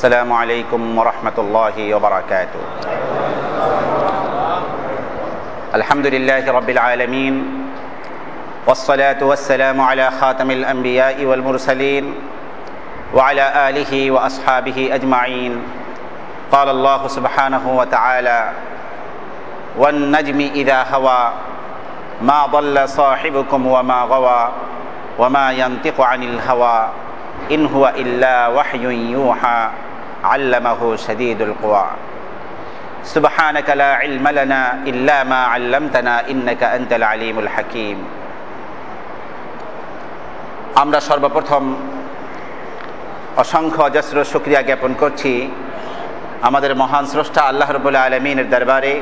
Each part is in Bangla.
السلام عليكم ورحمة الله وبركاته. الحمد لله رب العالمين والصلاة والسلام على خاتم الأنبياء والمرسلين وعلى آله وأصحابه أجمعين. قال الله سبحانه وتعالى والنجم إذا هوى ما ضل صاحبكم وما غوى وما ينطق عن الهوى إن هو إلا وحي يوحى. علمه شديد القوى سبحانك لا علم لنا إلا ما علمتنا إنك أنت العليم الحكيم আমরা সর্বপ্রথম অসংখ্য অজস্র শুক্রিয়া জ্ঞাপন করছি আমাদের মহান স্রষ্টা আল্লাহ রবুল্লা আলমিনের দরবারে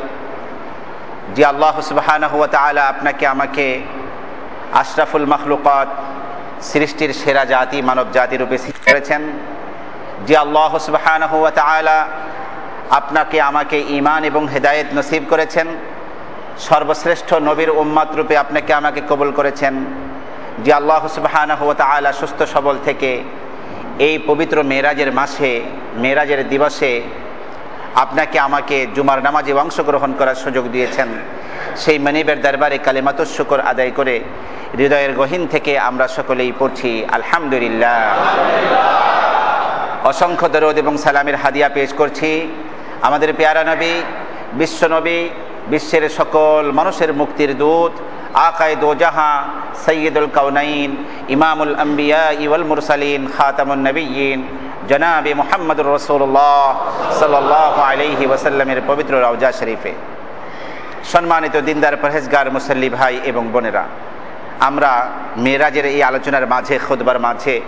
যে আল্লাহ সুবাহান হুয়া তালা আপনাকে আমাকে আশরাফুল মখলুকত সৃষ্টির সেরা জাতি মানব জাতির রূপে করেছেন যে আল্লাহ সুবাহান আপনাকে আমাকে ইমান এবং হেদায়েত নসিব করেছেন। সর্বশ্রেষ্ঠ নবীর উম্মাত রূপে আপনাকে আমাকে কবুল করেছেন। যে আল্লাহ সুবাহান হুয়া সুস্থ সবল থেকে এই পবিত্র মেরাজের মাসে মেরাজের দিবসে আপনাকে আমাকে জুমার নামাজে অংশগ্রহণ করার সুযোগ দিয়েছেন। সেই মনিবের দরবারে কালিমাত শুকর আদায় করে হৃদয়ের গহীন থেকে আমরা সকলেই পড়ছি, আলহামদুলিল্লাহ। অসংখ্য দরদ এবং সালামের হাদিয়া পেশ করছি। আমাদের পেয়ারা নবী বিশ্বনবী বিশ্বের সকল মানুষের মুক্তির দূত আকায় দোজাহা সৈয়দুল কাউনাইন ইমামুল আম্বিয়া ইউল মুরসালিন খাতামুল নবীন জনাবে মোহাম্মদুর রসুল্লাহ সাল্লাহ আলহি ওসাল্লামের পবিত্র রওজা শরীফে। সম্মানিত দিনদার পরহেজগার, মুসল্লি ভাই এবং বোনেরা, আমরা মেয়েরাজের এই আলোচনার মাঝে খুদবার মাঝে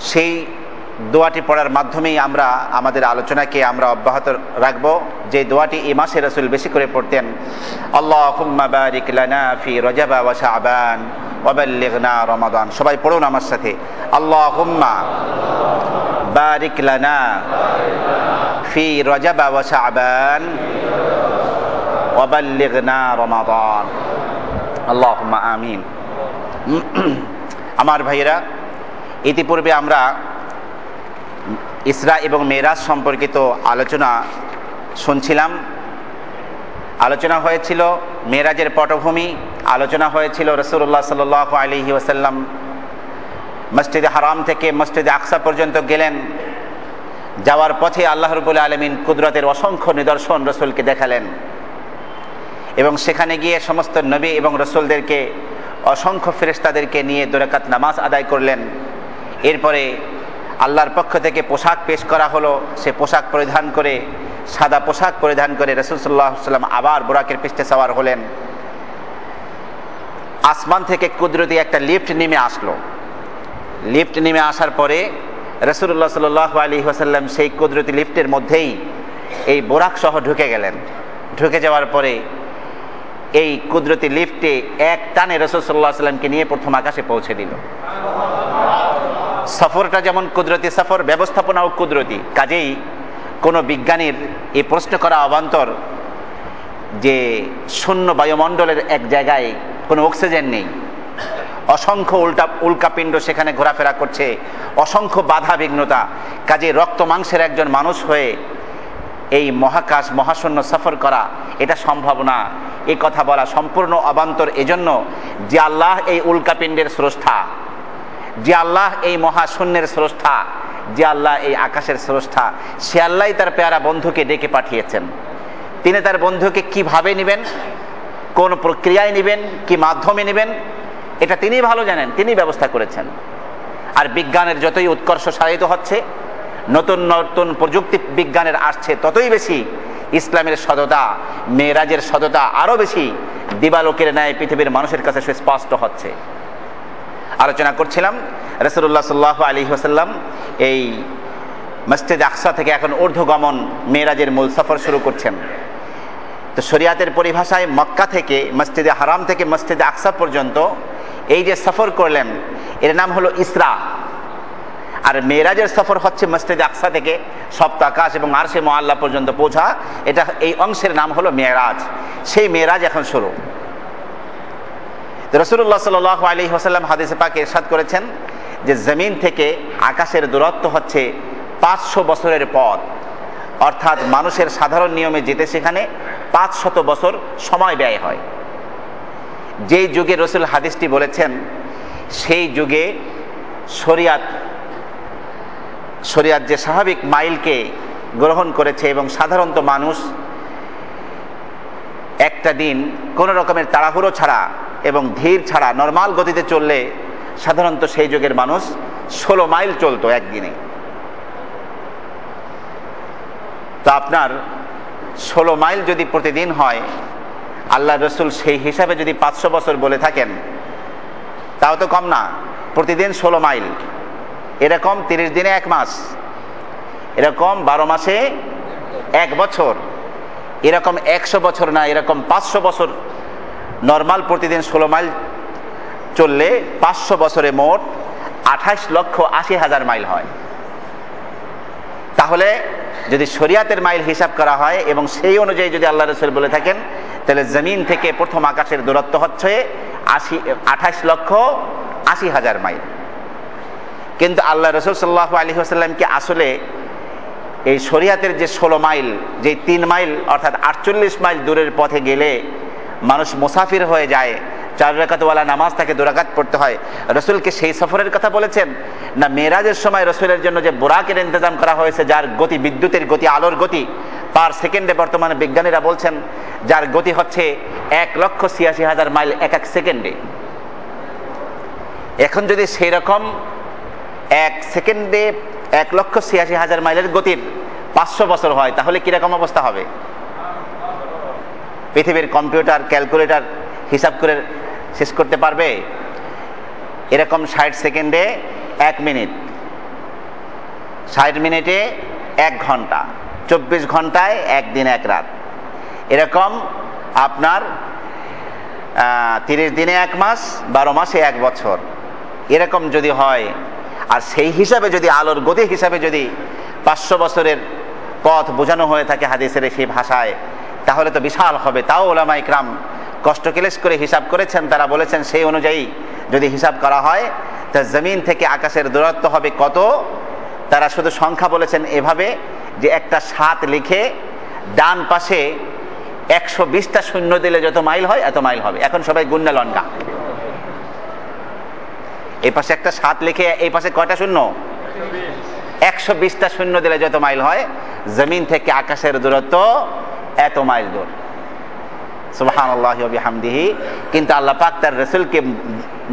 সেই দোয়াটি পড়ার মাধ্যমেই আমরা আমাদের আলোচনাকে আমরা অব্যাহত রাখব। যে দোয়াটি এ মাসে রসুল বেশি করে পড়তেন আল্লাহ বারিক লানা ফি রজাবা ওয়া শাবান ওয়াবাল্লিগনা রমাদান। সবাই পড়ুন আমার সাথে আল্লাহ বারিক লানা ফি রজাবা ওয়া শাবান ওয়াবাল্লিগনা রমাদান। আল্লাহুম্মা আমিন। আমার ভাইয়েরা, ইতিপূর্বে আমরা ইসরা এবং মেরাজ সম্পর্কিত আলোচনা শুনছিলাম। আলোচনা হয়েছিল মেরাজের পটভূমি, আলোচনা হয়েছিল রসুল্লাহ সাল আলহি ওসাল্লাম মসজিদে হারাম থেকে মসজিদে আকসা পর্যন্ত গেলেন। যাওয়ার পথে আল্লাহ রবুল্লা আলমিন কুদরতের অসংখ্য নিদর্শন রসুলকে দেখালেন এবং সেখানে গিয়ে সমস্ত নবী এবং রসুলদেরকে, অসংখ্য ফেরেস্তাদেরকে নিয়ে দোরাকাত নামাজ আদায় করলেন। এরপরে আল্লাহর পক্ষ থেকে পোশাক পেশ করা হলো। সে পোশাক পরিধান করে, সাদা পোশাক পরিধান করে রসুলসাল্লাহ সাল্লাম আবার বোরাকের পৃষ্ঠে সাওয়ার হলেন। আসমান থেকে কুদরতি একটা লিফট নেমে আসলো। লিফট নেমে আসার পরে রসুল্লাহ সাল আলী ওসাল্লাম সেই কুদরতি লিফটের মধ্যেই এই বোরাক সহ ঢুকে গেলেন। ঢুকে যাওয়ার পরে এই কুদরতি লিফটে এক টানে রসুল সাল্লাহ সাল্লামকে নিয়ে প্রথম আকাশে পৌঁছে দিল। সফরটা যেমন কুদরতি সফর, ব্যবস্থাপনাও কুদরতি। কাজেই কোনো বিজ্ঞানীর এই প্রশ্ন করা অবান্তর যে শূন্য বায়ুমণ্ডলের এক জায়গায় কোনো অক্সিজেন নেই। অসংখ্য উল্টা, উল্কাপিণ্ড সেখানে ঘোরাফেরা করছে। অসংখ্য বাধা বিঘ্নতা। কাজে রক্ত মাংসের একজন মানুষ হয়ে এই মহাকাশ মহাশূন্য সফর করা এটা সম্ভব না। এই কথা বলা সম্পূর্ণ অবান্তর। এজন্য যে আল্লাহ এই উল্কাপিণ্ডের স্রষ্টা যে আল্লাহ এই মহাশূন্যের স্রষ্টা, যে আল্লাহ এই আকাশের স্রষ্টা, সে আল্লাহ তার পেয়ারা বন্ধুকে ডেকে পাঠিয়েছেন। তিনি তার বন্ধুকে কীভাবে নেবেন, কোন প্রক্রিয়ায় নেবেন, কি মাধ্যমে নেবেন, এটা তিনি ভালো জানেন তিনি ব্যবস্থা করেছেন। আর বিজ্ঞানের যতই উৎকর্ষ সাধিত হচ্ছে, নতুন নতুন প্রযুক্তি বিজ্ঞানের আসছে ততই বেশি, ইসলামের সততা, মেয়েরাজের সততা আরও বেশি, দিবালোকের ন্যায় পৃথিবীর মানুষের কাছে সুস্পষ্ট হচ্ছে। আলোচনা করছিলাম। রসুল্লাহ সাল্লাহ আলী ওসাল্লাম এই মসজিদ আকসা থেকে এখন ঊর্ধ্বগমন মেয়েরাজের মূল সফর শুরু করছেন। তো শরিয়াতের পরিভাষায় মক্কা থেকে মসজিদে হারাম থেকে মসজিদে আকসা পর্যন্ত এই যে সফর করলেন, এর নাম হলো ইসরা। আর মেয়েরাজের সফর হচ্ছে মসজিদ আকসা থেকে সপ্ত আকাশ এবং আরশে মোয়াল্লা পর্যন্ত পৌঁছা। এটা এই অংশের নাম হলো মেয়েরাজ। সেই মেয়েরাজ এখন শুরু। রসুল্লাহ সাল আলী হাসাল্লাম হাদিসে পাকে এরশাদ করেছেন যে জমিন থেকে আকাশের দূরত্ব হচ্ছে পাঁচশো বছরের পথ। অর্থাৎ মানুষের সাধারণ নিয়মে যেতে সেখানে পাঁচ শত বছর সময় ব্যয় হয়। যেই যুগে রসুল হাদিসটি বলেছেন, সেই যুগে শরিয়াত শরিয়াত যে স্বাভাবিক মাইলকে গ্রহণ করেছে এবং সাধারণত মানুষ একটা দিন কোনো রকমের তাড়াহুড়ো ছাড়া এবং ধীর ছাড়া নর্মাল গতিতে চললে সাধারণত সেই যুগের মানুষ ষোলো মাইল চলতো একদিনে। তো আপনার ষোলো মাইল যদি প্রতিদিন হয় আল্লাহ রসুল সেই হিসাবে যদি পাঁচশো বছর বলে থাকেন, তাও তো কম না, প্রতিদিন ষোলো মাইল। এরকম তিরিশ দিনে এক মাস, এরকম বারো মাসে এক বছর। এরকম একশো বছর না, এরকম পাঁচশো বছর নর্মাল প্রতিদিন ষোলো মাইল চললে পাঁচশো বছরে মোট আঠাইশ লক্ষ আশি হাজার মাইল হয়। তাহলে যদি শরিয়াতের মাইল হিসাব করা হয় এবং সেই অনুযায়ী যদি আল্লাহ রসুল বলে থাকেন, তাহলে জমিন থেকে প্রথম আকাশের দূরত্ব হচ্ছে আশি, আঠাইশ লক্ষ আশি হাজার মাইল। কিন্তু আল্লাহ রসুল সাল্লাহ আলী আসাল্লামকে আসলে এই শরিয়াতের যে ষোলো মাইল, যে তিন মাইল, অর্থাৎ আটচল্লিশ মাইল দূরের পথে গেলে মানুষ মুসাফির হয়ে যায়, চার রেখাতওয়ালা নামাজ তাকে দুরাকাত পড়তে হয়। রসুলকে সেই সফরের কথা বলেছেন, না মেরাজের সময় রসুলের জন্য যে বোরাকের ইন্তজাম করা হয়েছে, যার গতি বিদ্যুতের গতি, আলোর গতি, পার সেকেন্ডে বর্তমানে বিজ্ঞানীরা বলছেন, যার গতি হচ্ছে এক লক্ষ ছিয়াশি হাজার মাইল এক এক সেকেন্ডে। এখন যদি সেই রকম এক সেকেন্ডে এক লক্ষ ছিয়াশি হাজার মাইলের গতির পাঁচশো বছর হয়, তাহলে কীরকম অবস্থা হবে? পৃথিবীর কম্পিউটার, ক্যালকুলেটার হিসাব করে শেষ করতে পারবে? এরকম ষাট সেকেন্ডে এক মিনিট। ষাট মিনিটে এক ঘণ্টা। চব্বিশ ঘন্টায় একদিন এক রাত। এরকম আপনার তিরিশ দিনে এক মাস, বারো মাসে এক বছর। এরকম যদি হয় আর সেই হিসাবে যদি আলোর গতি হিসাবে যদি পাঁচশো বছরের পথ বোঝানো হয়ে থাকে হাদিসের সেই ভাষায়, তাহলে তো বিশাল হবে। তাও ওলামা ইকরাম কষ্ট ক্লেশ করে হিসাব করেছেন, তারা বলেছেন সেই অনুযায়ী যদি হিসাব করা হয়, তা জমিন থেকে আকাশের দূরত্ব হবে কত? তারা শুধু সংখ্যা বলেছেন এভাবে যে একটা সাত লিখে ডান পাশে একশো বিশটা শূন্য দিলে যত মাইল হয়, এত মাইল হবে। এখন সবাই গুন্না লঙ্কা। এই পাশে একটা সাত লিখে, এই পাশে কয়টা শূন্য? একশো বিশটা শূন্য দিলে যত মাইল হয়, জমিন থেকে আকাশের দূরত্ব এত মাইল দূর। সুবাহান কিন্তু আল্লাহ পাক তার রসুলকে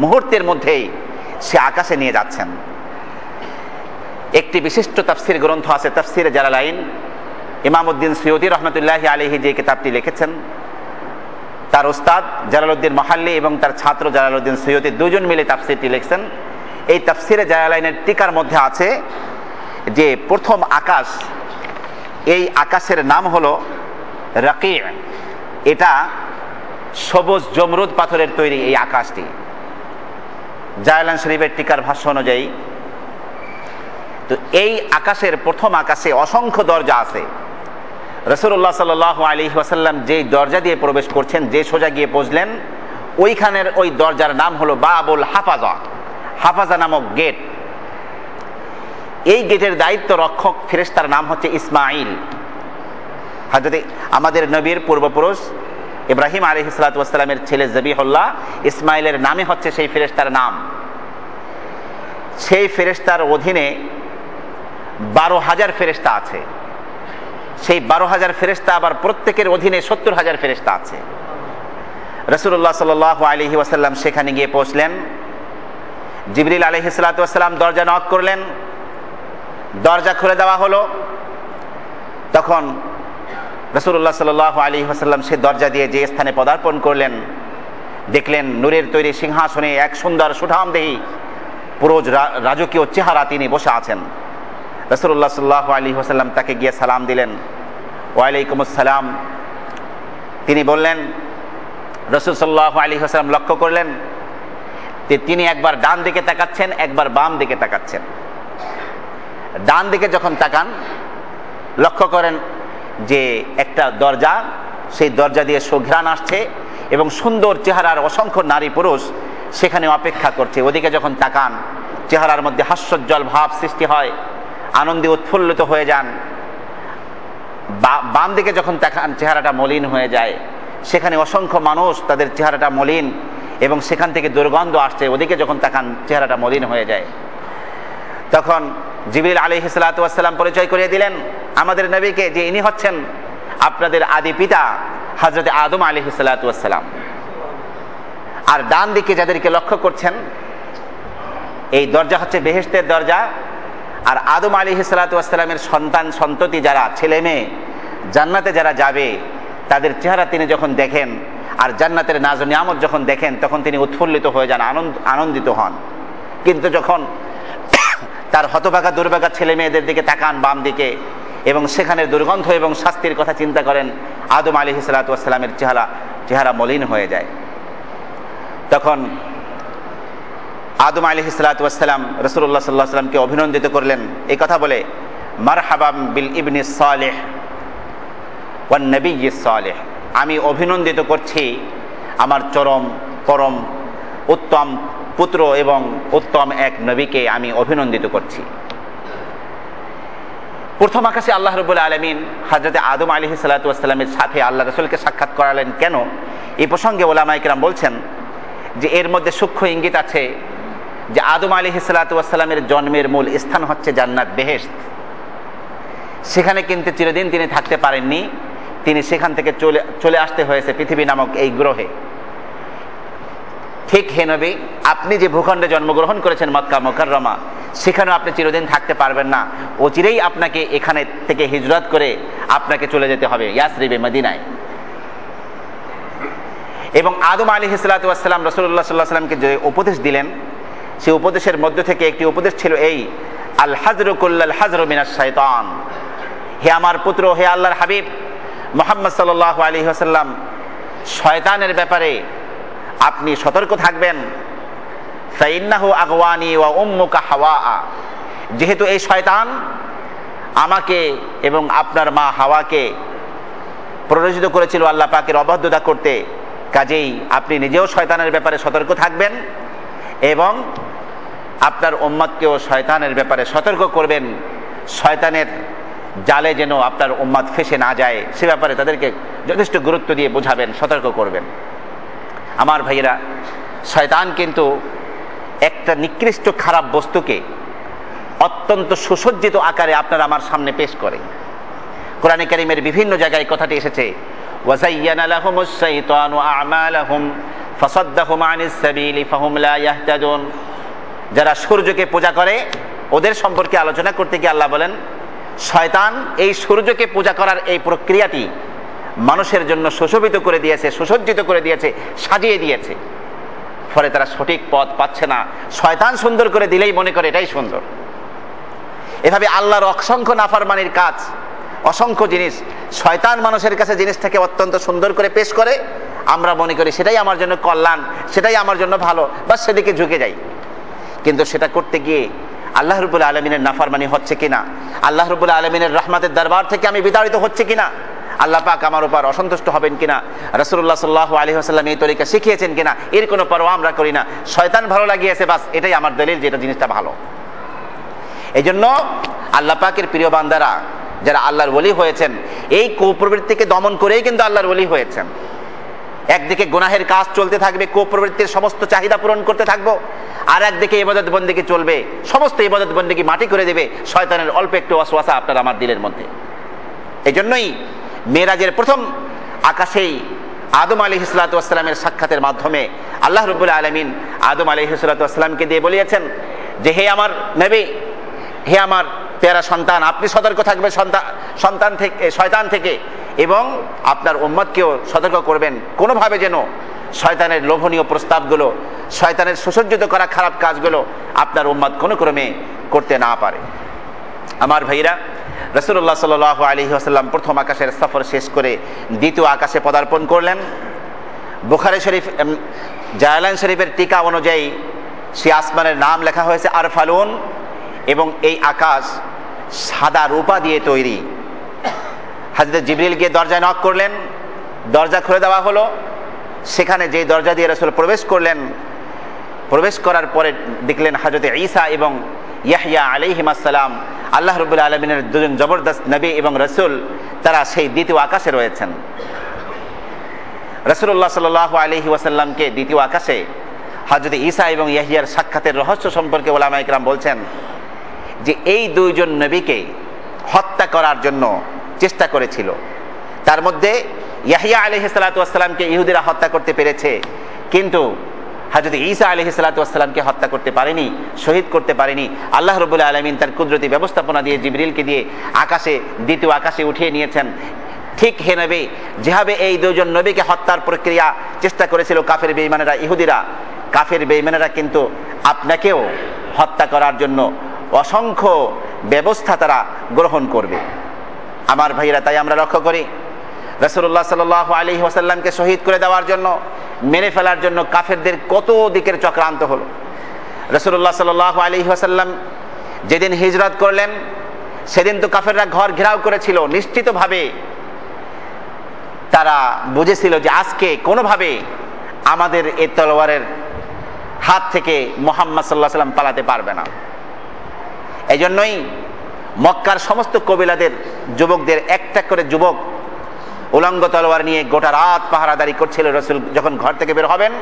মুহূর্তের মধ্যেই সে আকাশে নিয়ে যাচ্ছেন। একটি বিশিষ্ট তাফসির গ্রন্থ আছে, তাফসির জালালাইন। ইমামউদ্দিন সৈয়দি রহমতুল্লাহ আলহি যে কিতাবটি লিখেছেন তার ওস্তাদ জালালউদ্দিন মহাল্লি এবং তার ছাত্র জালালউদ্দিন সৈয়দি দুজন মিলে তাফসিরটি লিখছেন। এই তাফসিরে জালালাইনের টিকার মধ্যে আছে যে প্রথম আকাশ, এই আকাশের নাম হলো রাকি। এটা সবুজ জমরুদ পাথরের তৈরি এই আকাশটি। জায়লান শরীফের টিকার ভাষ্য অনুযায়ী, তো এই আকাশের প্রথম আকাশে অসংখ্য দরজা আছে। রসুল্লাহ সাল আলী ওয়াসাল্লাম যে দরজা দিয়ে প্রবেশ করছেন, যে সোজা গিয়ে পৌঁছলেন, ওইখানের ওই দরজার নাম হলো বাবুল হাফাজা হাফাজা নামক গেট। এই গেটের দায়িত্ব রক্ষক ফেরেস্তার নাম হচ্ছে ইসমাইল হাজরত আমাদের নবীর পূর্বপুরুষ ইব্রাহিম আলী ইসলাতামের ছেলে জবিহল্লাহ ইসমাইলের নামে হচ্ছে সেই ফেরেস্তার নাম। সেই ফেরেস্তার অধীনে বারো হাজার ফেরেস্তা আছে। সেই বারো হাজার ফেরেস্তা আবার প্রত্যেকের অধীনে সত্তর হাজার ফেরেস্তা আছে। রসুল্লাহ সাল আলহি ওয়াসাল্লাম সেখানে গিয়ে পৌঁছলেন। জিবরিল আলহি সাল্লাতাম দরজা নক করলেন। দরজা খুলে দেওয়া হলো। তখন রসুল্লাহ সাল আলী হাসাল্লাম সে দরজা দিয়ে যে স্থানে পদার্পণ করলেন, দেখলেন নূরের তৈরি সিংহাসনে এক সুন্দর সুঠাম দেহি পুরো রাজকীয় চেহারা তিনি বসে আছেন। রসুল্লাহ সাল্লাহ আলী হাসাল্লাম তাকে গিয়ে সালাম দিলেন। ওয়ালাইকুম আসসালাম তিনি বললেন, রসুল সাল্লাহ আলী হাসালাম লক্ষ্য করলেন যে তিনি একবার ডান দিকে তাকাচ্ছেন, একবার বাম দিকে তাকাচ্ছেন। ডান দিকে যখন তাকান, লক্ষ্য করেন যে একটা দরজা, সেই দরজা দিয়ে সুঘ্রাণ আসছে এবং সুন্দর চেহারার অসংখ্য নারী পুরুষ সেখানে অপেক্ষা করছে। ওদিকে যখন তাকান, চেহারার মধ্যে হাস্যোজ্জ্বল ভাব সৃষ্টি হয়। আনন্দে উৎফুল্লিত হয়ে যান। বাম দিকে যখন তাকান চেহারাটা মলিন হয়ে যায়, সেখানে অসংখ্য মানুষ তাদের চেহারাটা মলিন এবং সেখান থেকে দুর্গন্ধ আসছে, ওদিকে যখন তাকান, চেহারাটা মলিন হয়ে যায়। তখন জিবিল আলী হিসালাতাম পরিচয় করিয়ে দিলেন, আমাদের নবীকে যে ইনি হচ্ছেন, আপনাদের আদি পিতা হজরত আদম আলী হিসালাতাম আর ডান দিকে যাদেরকে লক্ষ্য করছেন, এই দরজা হচ্ছে বেহেস্তের দরজা আর আদম আলী হিসালাতামের সন্তান, সন্ততি যারা, ছেলে মেয়ে, জান্নাতে যারা যাবে, তাদের চেহারা তিনি যখন দেখেন আর জান্নাতের নাজ নিয়ামত যখন দেখেন, তখন তিনি উৎফুল্লিত হয়ে যান, আনন্দ, আনন্দিত হন। কিন্তু যখন তার হতবাগা দুর্বাগা ছেলে মেয়েদের দিকে তাকান বাম দিকে এবং সেখানে দুর্গন্ধ এবং শাস্তির কথা চিন্তা করেন, আদম আলী হিসালাতামের চেহারা চেহারা মলিন হয়ে যায়। তখন আদম আলী হিসালাতাম রসুল্লাহ সাল্লাহ সাল্লামকে অভিনন্দিত করলেন। এই কথা বলে মার হাবাম বিল ইবনি সালেহ ওয়ান নবী সালেহ। আমি অভিনন্দিত করছি আমার চরম, পরম, উত্তম পুত্র এবং উত্তম এক নবীকে আমি অভিনন্দিত করছি। প্রথম আকাশে আল্লাহ রবুল আলমিন হাজরতে আদম আলী সাল্লাতামের সাথে আল্লাহ রসুলকে সাক্ষাৎ করালেন। কেন? এই প্রসঙ্গে ওলামাইকরাম বলছেন যে, এর মধ্যে সূক্ষ্ম ইঙ্গিত আছে যে আদম আলী সাল্লাতামের জন্মের মূল স্থান হচ্ছে জান্নাত বেহেস্ত সেখানে কিন্তু চিরদিন তিনি থাকতে পারেননি। তিনি সেখান থেকে চলে চলে আসতে হয়েছে পৃথিবী নামক এই গ্রহে। ঠিক হে নবী, আপনি যে ভূখণ্ডে জন্মগ্রহণ করেছেন মক্কা মোকাররমা, সেখানেও আপনি চিরদিন থাকতে পারবেন না। অচিরেই আপনাকে এখানে থেকে হিজরত করে আপনাকে চলে যেতে হবে ইয়াসরিবে মদিনায়। এবং আদম আলী হিসালাতাম রসুল্লাহ সাল্লাহ সাল্লামকে যে উপদেশ দিলেন সেই উপদেশের মধ্যে থেকে একটি উপদেশ ছিল এই আল হাজরুকুল্লাল হাজর মিনাস শৈতান হে আমার পুত্র, হে আল্লাহর হাবিব, মোহাম্মদ সাল্লাহ আলী হাসাল্লাম শয়তানের ব্যাপারে আপনি সতর্ক থাকবেন। ফাইন্নাহু আগওয়ানি ওয়া উম্মুকা হাওয়া যেহেতু এই শয়তান আমাকে এবং আপনার মা হাওয়াকে প্ররোচিত করেছিল আল্লাহ পাকের অবাধ্যতা করতে, কাজেই আপনি নিজেও শয়তানের ব্যাপারে সতর্ক থাকবেন। এবং আপনার ওম্মাদকেও শয়তানের ব্যাপারে সতর্ক করবেন। শয়তানের জালে যেন আপনার উম্মাদ ফেসে না যায়, সে ব্যাপারে তাদেরকে যথেষ্ট গুরুত্ব দিয়ে বোঝাবেন, সতর্ক করবেন। আমার ভাইয়েরা, শয়তান কিন্তু একটা নিকৃষ্ট খারাপ বস্তুকে অত্যন্ত সুসজ্জিত আকারে আপনার আমার সামনে পেশ করে। কোরআনে কারিমের বিভিন্ন জায়গায় কথাটি এসেছে, ওয়াজাইয়ান আলাহম শৈতান আমালাহম যারা সূর্যকে পূজা করে, ওদের সম্পর্কে আলোচনা করতে গিয়ে আল্লাহ বলেন, শয়তান এই সূর্যকে পূজা করার এই প্রক্রিয়াটি মানুষের জন্য সুশোভিত করে দিয়েছে, সুসজ্জিত করে দিয়েছে, সাজিয়ে দিয়েছে। ফলে তারা সঠিক পথ পাচ্ছে না। শয়তান সুন্দর করে দিলেই মনে করে এটাই সুন্দর। এভাবে আল্লাহর অসংখ্য নাফারমানির কাজ, অসংখ্য জিনিস, শয়তান মানুষের কাছে জিনিসটাকে অত্যন্ত সুন্দর করে পেশ করে আমরা মনে করি সেটাই আমার জন্য কল্যাণ, সেটাই আমার জন্য ভালো বা সেদিকে ঝুঁকে যাই। কিন্তু সেটা করতে গিয়ে আল্লাহ রবুল আলমিনের নাফারমানি হচ্ছে কিনা? আল্লাহ রবুল আলমিনের রহমাতের দরবার থেকে আমি বিতাড়িত হচ্ছে কিনা? আল্লাহ পাক আমার উপর অসন্তুষ্ট হবেন কিনা? রসুল্লাহ সাল্লাহ আলী আসাল্লাম এই তরিকা শিখিয়েছেন কিনা? এর কোনো পরোয়া আমরা করি না। শয়তান ভালো লাগিয়েছে, বাস এটাই আমার দলিল যেটা জিনিসটা ভালো। এই জন্য আল্লাহ পাকের প্রিয় বান্দারা, যারা আল্লাহর বলি হয়েছেন, এই কুপ্রবৃত্তিকে দমন করেই কিন্তু আল্লাহর বলি হয়েছেন। একদিকে গুনাহের কাজ চলতে থাকবে, কুপ্রবৃত্তির সমস্ত চাহিদা পূরণ করতে থাকব, আর একদিকে ইবাদত বন্দিকে চলবে, সমস্ত ইবাদত বন্দিকে মাটি করে দেবে, শয়তানের অল্প একটু অশ্বাসা আপনার আমার দিলের মধ্যে। এই জন্যই মেয়েরাজের প্রথম আকাশেই আদম আলী হিসলাতামের সাক্ষাতের মাধ্যমে আল্লাহ রবুল্লা আলমিন আদম আলী হিসলাতামকে দিয়ে বলিয়েছেন যে, হে আমার নেবে, হে আমার পেয়ারা সন্তান, আপনি সতর্ক থাকবেন সন্তান থেকে, শয়তান থেকে। এবং আপনার উম্মতকেও সতর্ক করবেন। কোনোভাবে যেন শয়তানের লোভনীয় প্রস্তাবগুলো, শয়তানের সুসজ্জিত করা খারাপ কাজগুলো আপনার উম্মত কোনো ক্রমে করতে না পারে। আমার ভাইরা রসুল্লাহ সাল আলী আসাল্লাম প্রথম আকাশের সফর শেষ করে দ্বিতীয় আকাশে পদার্পণ করলেন। বুখারি শরীফ জায়ালান শরীফের টিকা অনুযায়ী সে আসমানের নাম লেখা হয়েছে আর ফালুন এবং এই আকাশ সাদা রূপা দিয়ে তৈরি। হাজরত জিবরিল গিয়ে দরজায় নক করলেন। দরজা খুলে দেওয়া হলো। সেখানে যে দরজা দিয়ে রসুল প্রবেশ করলেন, প্রবেশ করার পরে দেখলেন হাজরতে ঈসা এবং ইয়াহিয়া আলিহিমাসালাম আল্লাহ রবুল্লা আলমিনের দুজন জবরদস্ত নবী এবং রসুল, তারা সেই দ্বিতীয় আকাশে রয়েছেন। রসুল্লাহ সাল আলহি ওয়াসাল্লামকে দ্বিতীয় আকাশে হজরত ঈসা এবং ইয়াহিয়ার সাক্ষাতের রহস্য সম্পর্কে ওলামা ইকরাম বলছেন যে, এই দুইজন নবীকে হত্যা করার জন্য চেষ্টা করেছিল। তার মধ্যে ইয়াহিয়া আলহি সালাতামকে ইহুদিরা হত্যা করতে পেরেছে। কিন্তু হাজরত ঈসা আলহি সালাতামকে হত্যা করতে পারেনি, শহীদ করতে পারেনি। আল্লাহ রবুল্লা আলমিন তার কুদরতি ব্যবস্থাপনা দিয়ে জিবরিলকে দিয়ে আকাশে, দ্বিতীয় আকাশে উঠিয়ে নিয়েছেন। ঠিক হে নবী, যেভাবে এই দুজন নবীকে হত্যার প্রক্রিয়া চেষ্টা করেছিল কাফের বেইমানেরা ইহুদিরা, কাফের বেইমানেরা কিন্তু আপনাকেও হত্যা করার জন্য অসংখ্য ব্যবস্থা তারা গ্রহণ করবে। আমার ভাইরা তাই আমরা লক্ষ্য করি। রসুল্লাহ সাল আলী ওসাল্লামকে শহীদ করে দেওয়ার জন্য, মেরে ফেলার জন্য কাফেরদের কত দিকের চক্রান্ত হলো। রসুল্লাহ সাল আলী ওসাল্লাম যেদিন হিজরত করলেন, সেদিন তো কাফেররা ঘর ঘেরাও করেছিল। নিশ্চিতভাবে তারা বুঝেছিল যে আজকে কোনোভাবে আমাদের এই তলোয়ারের হাত থেকে মোহাম্মদ সাল্লাহ সাল্লাম পালাতে পারবে না। এই জন্যই মক্কার সমস্ত কবিলাদের, যুবকদের, একটা করে যুবক উলঙ্গ তলোয়ার নিয়ে গোটা রাত পাহারাদারি করছিল রসুল যখন ঘর থেকে বের হবেন,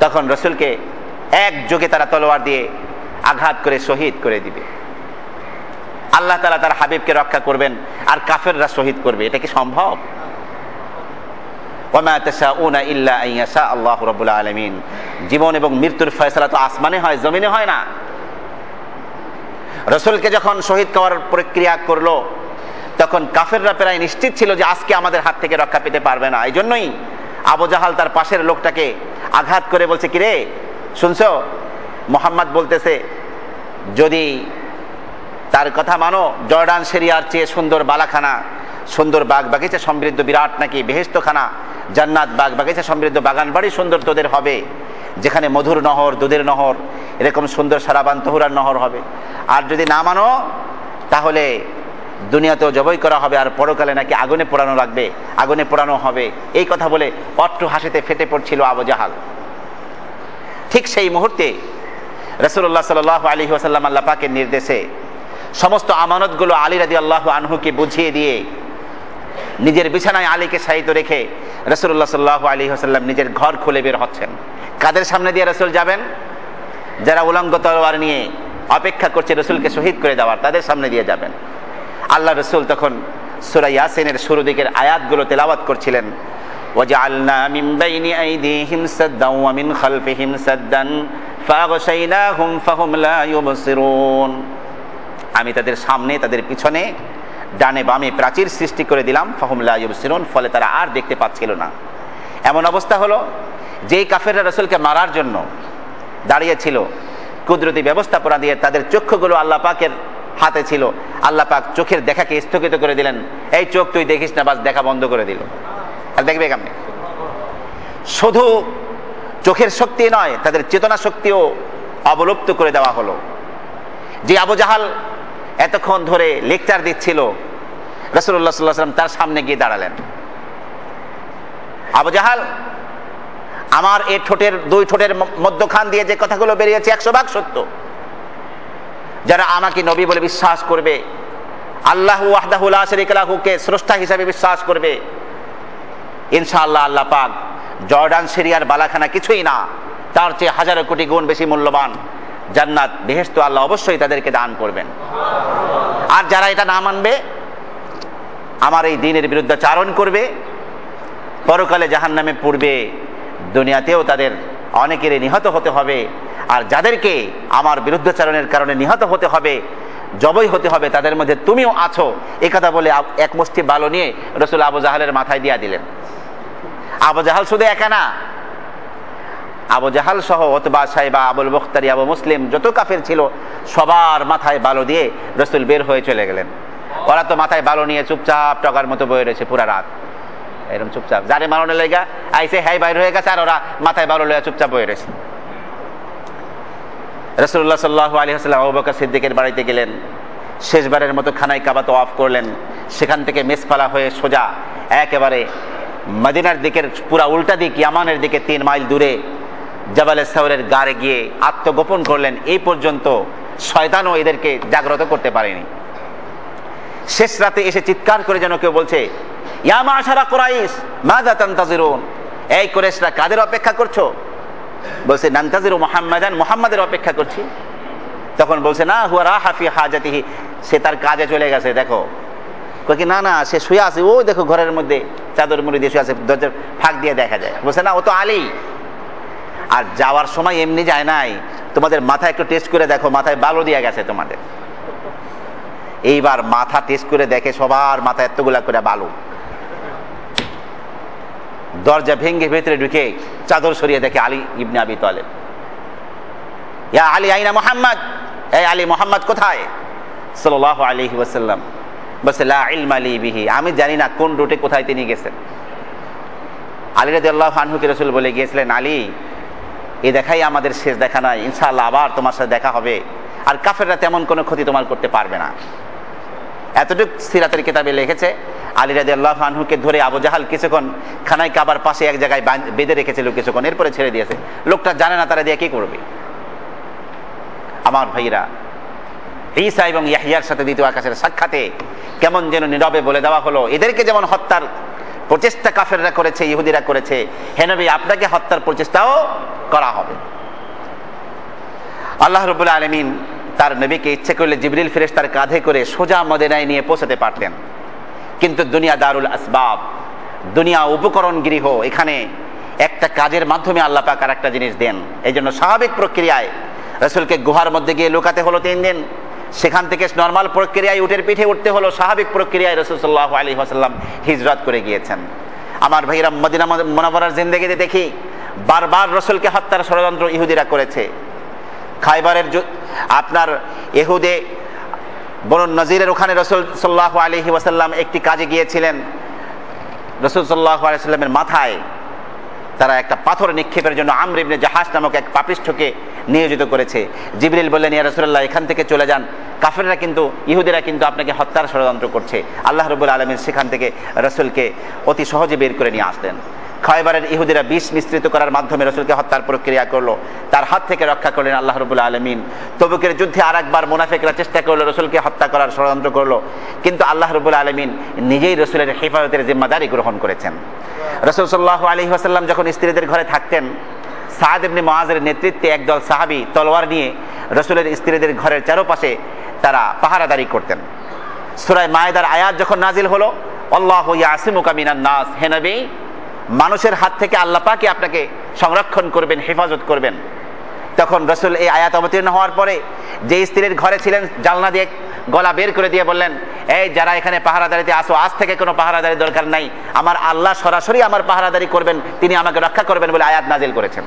তখন রসুলকে এক যোগে তারা তলোয়ার দিয়ে আঘাত করে, শহীদ করে দিবে। আল্লাহ তালা তার হাবিবকে রক্ষা করবেন, আর কাফেররা শহীদ করবে। এটা কি সম্ভব? জীবন এবং মৃত্যুর ফয়সলা তো আসমানে হয়, জমিনে হয় না। রসুলকে যখন শহীদ করার প্রক্রিয়া করল, তখন কাফেররা প্রায় নিশ্চিত ছিল যে আজকে আমাদের হাত থেকে রক্ষা পেতে পারবে না। এই জন্যই আবু জাহাল তার পাশের লোকটাকে আঘাত করে বলছে, কিরে, শুনছ? মোহাম্মদ বলতেছে, যদি তার কথা মানো, জর্ডান সেরিয়ার চেয়ে সুন্দর বালাখানা, সুন্দর বাগ বাগিচা সমৃদ্ধ বিরাট নাকি বেহেস্তখানা জান্নাত বাগ বাগিচা সমৃদ্ধ বাগান বাড়ি সুন্দর তোদের হবে, যেখানে মধুর নহর, দুধের নহর এরকম সুন্দর সারাবান তহুরার নহর হবে। আর যদি না মানো, তাহলে দুনিয়াতেও জবই করা হবে আর পরকালে নাকি আগুনে পোড়ানো লাগবে, আগুনে পোড়ানো হবে। এই কথা বলে অট্ট হাসিতে ফেটে পড়ছিল আবু জাহাল। ঠিক সেই মুহূর্তে রসুল্লাহ সাল আলী ওসাল্লাম আল্লাহ পাকের নির্দেশে সমস্ত আমানতগুলো আলী রাজি আল্লাহ আনহুকে বুঝিয়ে দিয়ে নিজের বিছানায় আলীকে সাহিত্য রেখে রসুল্লাহ সাল্লাহ আলী হাসাল্লাম নিজের ঘর খুলে বের হচ্ছেন। কাদের সামনে দিয়ে রসুল যাবেন? যারা উলঙ্গ তলোয়ার নিয়ে অপেক্ষা করছে রসুলকে শহীদ করে দেওয়ার তাদের সামনে দিয়ে যাবেন আল্লাহ রসুল তখন সুরা ইয়াসিনের শুরু দিকের আয়াতগুলো তেলাওয়াত করছিলেন وجعلنا من بين أيديهم سدا ومن خلفهم سدا فأغشيناهم فهم لا يبصرون আমি তাদের সামনে তাদের পিছনে ডানে বামে প্রাচীর সৃষ্টি করে দিলাম ফাহুমলা ইউবসিরুন ফলে তারা আর দেখতে পাচ্ছিল না এমন অবস্থা হলো যেই কাফেররা রসুলকে মারার জন্য দাঁড়িয়েছিল। কুদরতি ব্যবস্থাপনা দিয়ে তাদের চক্ষুগুলো আল্লাহ পাকের হাতে ছিল। আল্লাহ পাক চোখের দেখাকে স্থগিত করে দিলেন। এই চোখ তুই দেখিস না, বাস দেখা বন্ধ করে দিল। আর দেখবে কেমনি শুধু চোখের শক্তি নয়, তাদের চেতনা শক্তিও অবলুপ্ত করে দেওয়া হলো। যে আবু জাহাল এতক্ষণ ধরে লেকচার দিচ্ছিল রসুল্লাহ সাল্লাম তার সামনে গিয়ে দাঁড়ালেন। আবু জাহাল আমার এ ঠোঁটের, দুই ঠোঁটের মধ্যখান দিয়ে যে কথাগুলো বেরিয়েছে একশো ভাগ সত্য। যারা আমাকে নবী বলে বিশ্বাস করবে, আল্লাহ ওয়াহদাহুল্লাহ স্রষ্টা হিসাবে বিশ্বাস করবে, ইনশাআল্লাহ আল্লাহ পাক জর্ডান সিরিয়ার বালাখানা কিছুই না, তার চেয়ে হাজারো কোটি গুণ বেশি মূল্যবান জান্নাত বেহেস্ত আল্লাহ অবশ্যই তাদেরকে দান করবেন। আর যারা এটা না মানবে, আমার এই দিনের বিরুদ্ধে চারণ করবে, পরকালে জাহান নামে পড়বে। দুনিয়াতেও তাদের অনেকেরই নিহত হতে হবে। আর যাদেরকে আমার বিরুদ্ধাচারণের কারণে নিহত হতে হবে, জবই হতে হবে, তাদের মধ্যে তুমিও আছো। এ কথা বলে এক মুষ্টি বালো নিয়ে রসুল আবু জাহালের মাথায় দিয়া দিলেন। আবু জাহাল শুধু একা না, আবু জাহাল সহ অতবা সাহেবা আবুল বখতারি আবু মুসলিম যত কাফের ছিল, সবার মাথায় বালো দিয়ে রসুল বের হয়ে চলে গেলেন। ওরা তো মাথায় বালো নিয়ে চুপচাপ টকার মতো বয়ে রয়েছে পুরা রাত। এরকম চুপচাপ। যারে মারণে লেগা আইসে হাই বাইর হয়ে গেছে, আর ওরা মাথায় বালো লেগা চুপচাপ বয়ে রয়েছে রসুল্লাহ সাল্লাহ আলী হাসলাম আবুবাকা সিদ্দিকের বাড়িতে গেলেন। শেষবারের মতো খানায় কাবা তো অফ করলেন। সেখান থেকে মেসপালা হয়ে সোজা একেবারে মদিনার দিকের পুরা উল্টা দিক, ইয়ামানের দিকে তিন মাইল দূরে জবালে সাউরের গাড়ে গিয়ে আত্মগোপন করলেন। এই পর্যন্ত শয়তানও এদেরকে জাগ্রত করতে পারেনি। শেষ রাতে এসে চিৎকার করে যেন কেউ বলছে ইয়ামা আশারা কোরাইশ মা দাতান তাজিরুন এই কোরেশরা কাদের অপেক্ষা করছ? বলছে, নান্তাজির মোহাম্মদান, মোহাম্মদের অপেক্ষা করছি। তখন বলছে, না, হুয়া রাহাফি হাজাতিহি। সে তার কাজে চলে গেছে, দেখো। কি, না না, সে শুয়ে আছে। ও দেখো ঘরের মধ্যে চাদর মুড়ি দিয়ে শুয়ে আছে, দরজার ফাঁক দিয়ে দেখা যায়। বলছে, না, ও তো আলী। আর যাওয়ার সময় এমনি যায় নাই। তোমাদের মাথায় একটু টেস্ট করে দেখো, মাথায় বালু দিয়ে গেছে তোমাদের। এইবার মাথা টেস্ট করে দেখে সবার মাথা এতগুলা করে বালু। দরজা ভেঙ্গে ভেতরে ঢুকে চাদর সরিয়ে দেখে আলী ইবনে আবি তালেব। ইয়া আলী, আইনা মোহাম্মদ? এই আলী মোহাম্মদ কোথায়? সাল্লাল্লাহু আলাইহি ওয়াসাল্লাম। বলছে, লা ইলমা লি বিহি। আমি জানি না কোন রুটে কোথায় তিনি গেছেন। আলী রাদিয়াল্লাহু আনহুকে রাসূল বলে গিয়েছিলেন, আলী, এ দেখাই আমাদের শেষ দেখা নয় ইনশাআল্লাহ আবার তোমার সাথে দেখা হবে। আর কাফেররা তেমন কোনো ক্ষতি তোমার করতে পারবে না। এতটুক সিরাতের কিতাবে লিখেছে, আলী রাজি আল্লাহ আনহুকে ধরে আবু জাহাল কিছুক্ষণ খানায় কাবার পাশে এক জায়গায় বাঁধ- রেখেছিল কিছুক্ষণ, এরপরে ছেড়ে দিয়েছে। লোকটা জানে না তারা দিয়ে কি করবে। আমার ভাইরা, ঈসা এবং ইয়াহিয়ার সাথে দ্বিতীয় আকাশের সাক্ষাতে কেমন যেন নীরবে বলে দেওয়া হলো। এদেরকে যেমন হত্যার প্রচেষ্টা কাফেররা করেছে, ইহুদিরা করেছে হেনবি আপনাকে হত্যার প্রচেষ্টাও করা হবে। আল্লাহ রবুল্লা আলমিন তার নবীকে ইচ্ছে করলে জিবরিল ফিরেশ তার কাঁধে করে সোজা মদিনায় নিয়ে পৌঁছাতে পারতেন। কিন্তু দুনিয়া দারুল আসবাব, দুনিয়া উপকরণ গৃহ এখানে একটা কাজের মাধ্যমে আল্লাহ পাক আর একটা জিনিস দেন। এই জন্য স্বাভাবিক প্রক্রিয়ায় রসুলকে গুহার মধ্যে গিয়ে লুকাতে হলো তিন দিন। সেখান থেকে নর্মাল প্রক্রিয়ায় উটের পিঠে উঠতে হলো, স্বাভাবিক প্রক্রিয়ায় রসুল সাল্লাহ আলী হাসাল্লাম হিজরত করে গিয়েছেন। আমার ভাইরা মদিনা মনোবরার জিন্দগিতে দেখি, বারবার রসুলকে হত্যার ষড়যন্ত্র ইহুদিরা করেছে। খাইবারের আপনার এহুদে বন নজিরের ওখানে রসুল সাল্লাহ আলহি ওয়াসাল্লাম একটি কাজে গিয়েছিলেন। রসুল সাল্লাহ আলাইসাল্লামের মাথায় তারা একটা পাথর নিক্ষেপের জন্য আমর ইবনে জাহাজ নামক এক পাপিষ্ঠকে নিয়োজিত করেছে। জিবরিল বললেন, ইয়া রসুল্লাহ এখান থেকে চলে যান। কাফেররা কিন্তু, ইহুদিরা কিন্তু আপনাকে হত্যার ষড়যন্ত্র করছে। আল্লাহ রবুল আলমিন সেখান থেকে রসুলকে অতি সহজে বের করে নিয়ে আসলেন। খয়বারের ইহুদিরা বিষ মিশ্রিত করার মাধ্যমে রসুলকে হত্যার প্রক্রিয়া করল। তার হাত থেকে রক্ষা করলেন আল্লাহ রবুল আলমিন। তবুকের যুদ্ধে আর একবার মোনাফেকরা চেষ্টা করল রসুলকে হত্যা করার ষড়যন্ত্র করল। কিন্তু আল্লাহ রবুল আলমিন নিজেই রসুলের হেফাজতের জিম্মাদারি গ্রহণ করেছেন। রসুল সাল্লাহ আলী আসাল্লাম যখন স্ত্রীদের ঘরে থাকতেন সাদ ইবনে মহাজের নেতৃত্বে একদল সাহাবি তলোয়ার নিয়ে রসুলের স্ত্রীদের ঘরের চারোপাশে তারা পাহারাদারি করতেন। সুরায় মায়েদার আয়াত যখন নাজিল হলো, আল্লাহ ইয়াসিমুকা মিনান নাস হে নবী, মানুষের হাত থেকে আল্লাহ পাকে আপনাকে সংরক্ষণ করবেন, হেফাজত করবেন। তখন রসুল এই আয়াত অবতীর্ণ হওয়ার পরে যে স্ত্রীর ঘরে ছিলেন, জালনা দিয়ে গলা বের করে দিয়ে বললেন, এই যারা এখানে পাহারাদারিতে আসো আজ থেকে কোনো পাহারাদারি দরকার নাই। আমার আল্লাহ সরাসরি আমার পাহারাদারি করবেন, তিনি আমাকে রক্ষা করবেন বলে আয়াত নাজিল করেছেন।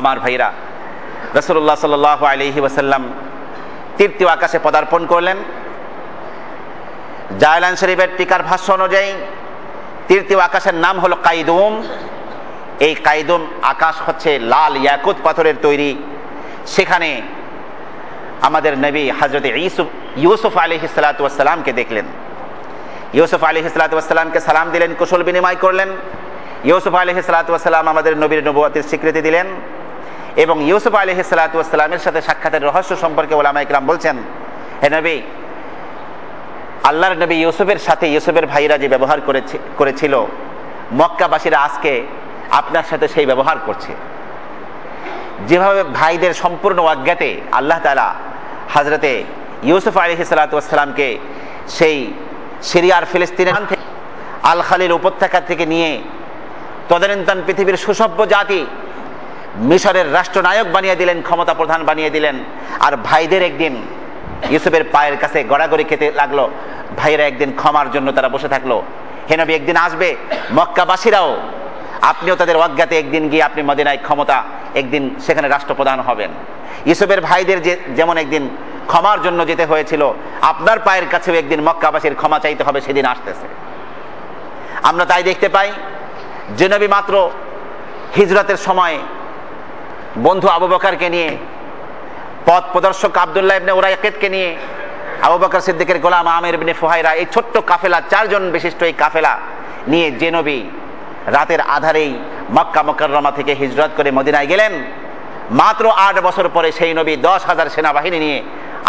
আমার ভাইরা রসুল্লাহ সাল আলহি ওসাল্লাম তৃতীয় আকাশে পদার্পণ করলেন। জায়লান শরীফের টিকার ভাষ্য অনুযায়ী, তৃতীয় আকাশের নাম হলো কাইদুম। এই কাইদুম আকাশ হচ্ছে লাল ইয়াকুত পাথরের তৈরি। সেখানে আমাদের নবী হজরত ইউসুফ ইউসুফ আলী সালাতামকে দেখলেন। ইউসুফ আলী সালাতামকে সালাম দিলেন, কুশল বিনিময় করলেন। ইউসুফ আলী সালাতাম আমাদের নবীর নবুয়াতের স্বীকৃতি দিলেন এবং ইউসুফ আলী সালাতামের সাথে সাক্ষাতের রহস্য সম্পর্কে ওলামা ইকরাম বলছেন, হে নবী, আল্লাহর নবী ইউসুফের সাথে ইউসুফের ভাইরা যে ব্যবহার করেছে, করেছিল, মক্কাবাসীরা আজকে আপনার সাথে সেই ব্যবহার করছে। যেভাবে ভাইদের সম্পূর্ণ অজ্ঞাতে আল্লাহ তালা হাজরতে ইউসুফ আলী সালাতামকে সেই সিরিয়ার ফিলিস্তিনের আল খালির উপত্যকা থেকে নিয়ে তদানীন্তন পৃথিবীর সুসভ্য জাতি মিশরের রাষ্ট্রনায়ক বানিয়ে দিলেন, ক্ষমতা প্রধান বানিয়ে দিলেন। আর ভাইদের একদিন ইউসুফের পায়ের কাছে গড়াগড়ি খেতে লাগল। ভাইরা একদিন ক্ষমার জন্য তারা বসে থাকল। হেনবি একদিন আসবে মক্কাবাসীরাও। আপনিও তাদের অজ্ঞাতে একদিন গিয়ে আপনি মদিনায় ক্ষমতা একদিন সেখানে রাষ্ট্রপ্রধান হবেন। ইউসুফের ভাইদের যে যেমন একদিন ক্ষমার জন্য যেতে হয়েছিল, আপনার পায়ের কাছেও একদিন মক্কাবাসীর ক্ষমা চাইতে হবে, সেদিন আসতেছে। আমরা তাই দেখতে পাই, যে নবী মাত্র হিজরতের সময় বন্ধু আবু বকারকে নিয়ে, পথ প্রদর্শক আবদুল্লাহ ইবনে উরাইকেতকে নিয়ে, আবু বকর সিদ্দিকের গোলাম আমের ইবনে ফুহাইরা, এই ছোট্ট কাফেলা, চারজন বিশিষ্ট এই কাফেলা নিয়ে যে নবী রাতের আধারেই মক্কা মকররমা থেকে হিজরত করে মদিনায় গেলেন। মাত্র আট বছর পরে সেই নবী দশ হাজার সেনাবাহিনী নিয়ে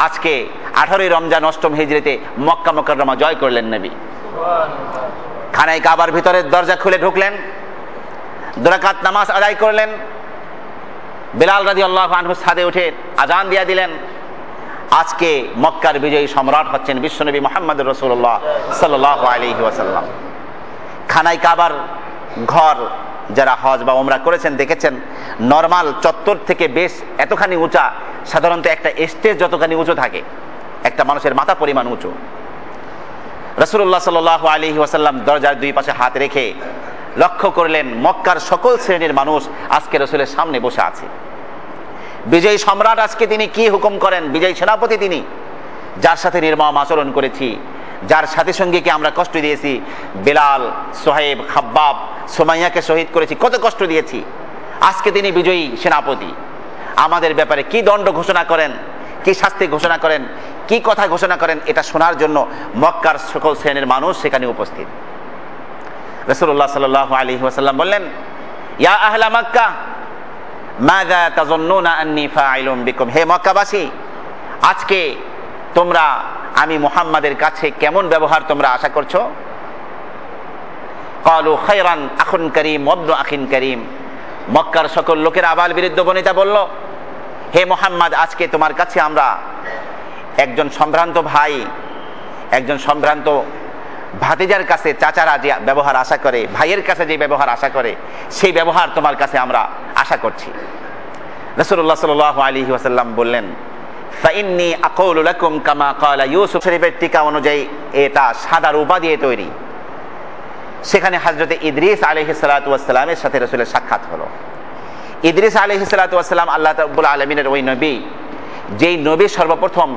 আজকে আঠারোই রমজান অষ্টম হিজড়িতে মক্কা মকররমা জয় করলেন নবী। খানায় কাবার ভিতরের দরজা খুলে ঢুকলেন, দোরাকাত নামাজ আদায় করলেন। বেলাল রাজি আল্লাহ আনহু সাদে উঠে আজান দিয়া দিলেন, আজকে মক্কার বিজয়ী সম্রাট হচ্ছেন বিশ্বনবী মোহাম্মদ রসুল্লাহ সাল্লাহ আলহি ওয়াসাল্লাম। খানাই কাবার ঘর যারা হজ বা ওমরা করেছেন, দেখেছেন, নর্মাল চত্বর থেকে বেশ এতখানি উঁচা, সাধারণত একটা স্টেজ যতখানি উঁচু থাকে, একটা মানুষের মাথা পরিমাণ উঁচু। রসুল্লাহ সাল আলী ওয়াসাল্লাম দরজার দুই পাশে হাত রেখে লক্ষ্য করলেন, মক্কার সকল শ্রেণির মানুষ আজকে রসুলের সামনে বসে আছে। বিজয়ী সম্রাট আজকে তিনি কি হুকুম করেন? বিজয়ী সেনাপতি তিনি, যার সাথে নির্মম আচরণ করেছি। যার সাথে সঙ্গীকে আমরা কষ্ট দিয়েছি? বেলাল, সোহেব, খাব্বাব, সোমাইয়াকে শহীদ করেছি, কত কষ্ট দিয়েছি। আজকে তিনি বিজয়ী সেনাপতি। আমাদের ব্যাপারে কি দণ্ড ঘোষণা করেন? কি শাস্তি ঘোষণা করেন? কি কথা ঘোষণা করেন? এটা শোনার জন্য মক্কার সকল শ্রেণির মানুষ সেখানে উপস্থিত। রসুল্লাহ সাল আলী ওয়াসাল্লাম বললেন, ইয়া আহলা মক্কা হে মক্কাবাসী, আজকে তোমরা আমি মুহাম্মাদের কাছে কেমন ব্যবহার তোমরা আশা করছ? কালু খৈরান আখুন করিম অব্দ আখিন করিম। মক্কার সকল লোকের আবাল বিরুদ্ধ বনিতা বলল, হে মোহাম্মদ, আজকে তোমার কাছে আমরা একজন সম্ভ্রান্ত ভাই, একজন সম্ভ্রান্ত ভাতিজার কাছে চাচারা যে ব্যবহার আশা করে, ভাইয়ের কাছে যে ব্যবহার আশা করে, সেই ব্যবহার তোমার কাছে আমরা আশা করছি। রসুল্লাহ সাল আলী ওয়াসাল্লাম বললেন ফাইন্নি আকুম কামা কালা ইউসুফ। শরীফের টিকা অনুযায়ী এটা সাদা রূপা দিয়ে তৈরি। সেখানে হাজরতে ইদ্রিস আলহি সালাতামের সাথে রসুলের সাক্ষাৎ হলো। ইদ্রিস আলহি সালাতাম আল্লাহ তাবুল আলমিনের ওই নবী, যেই নবী সর্বপ্রথম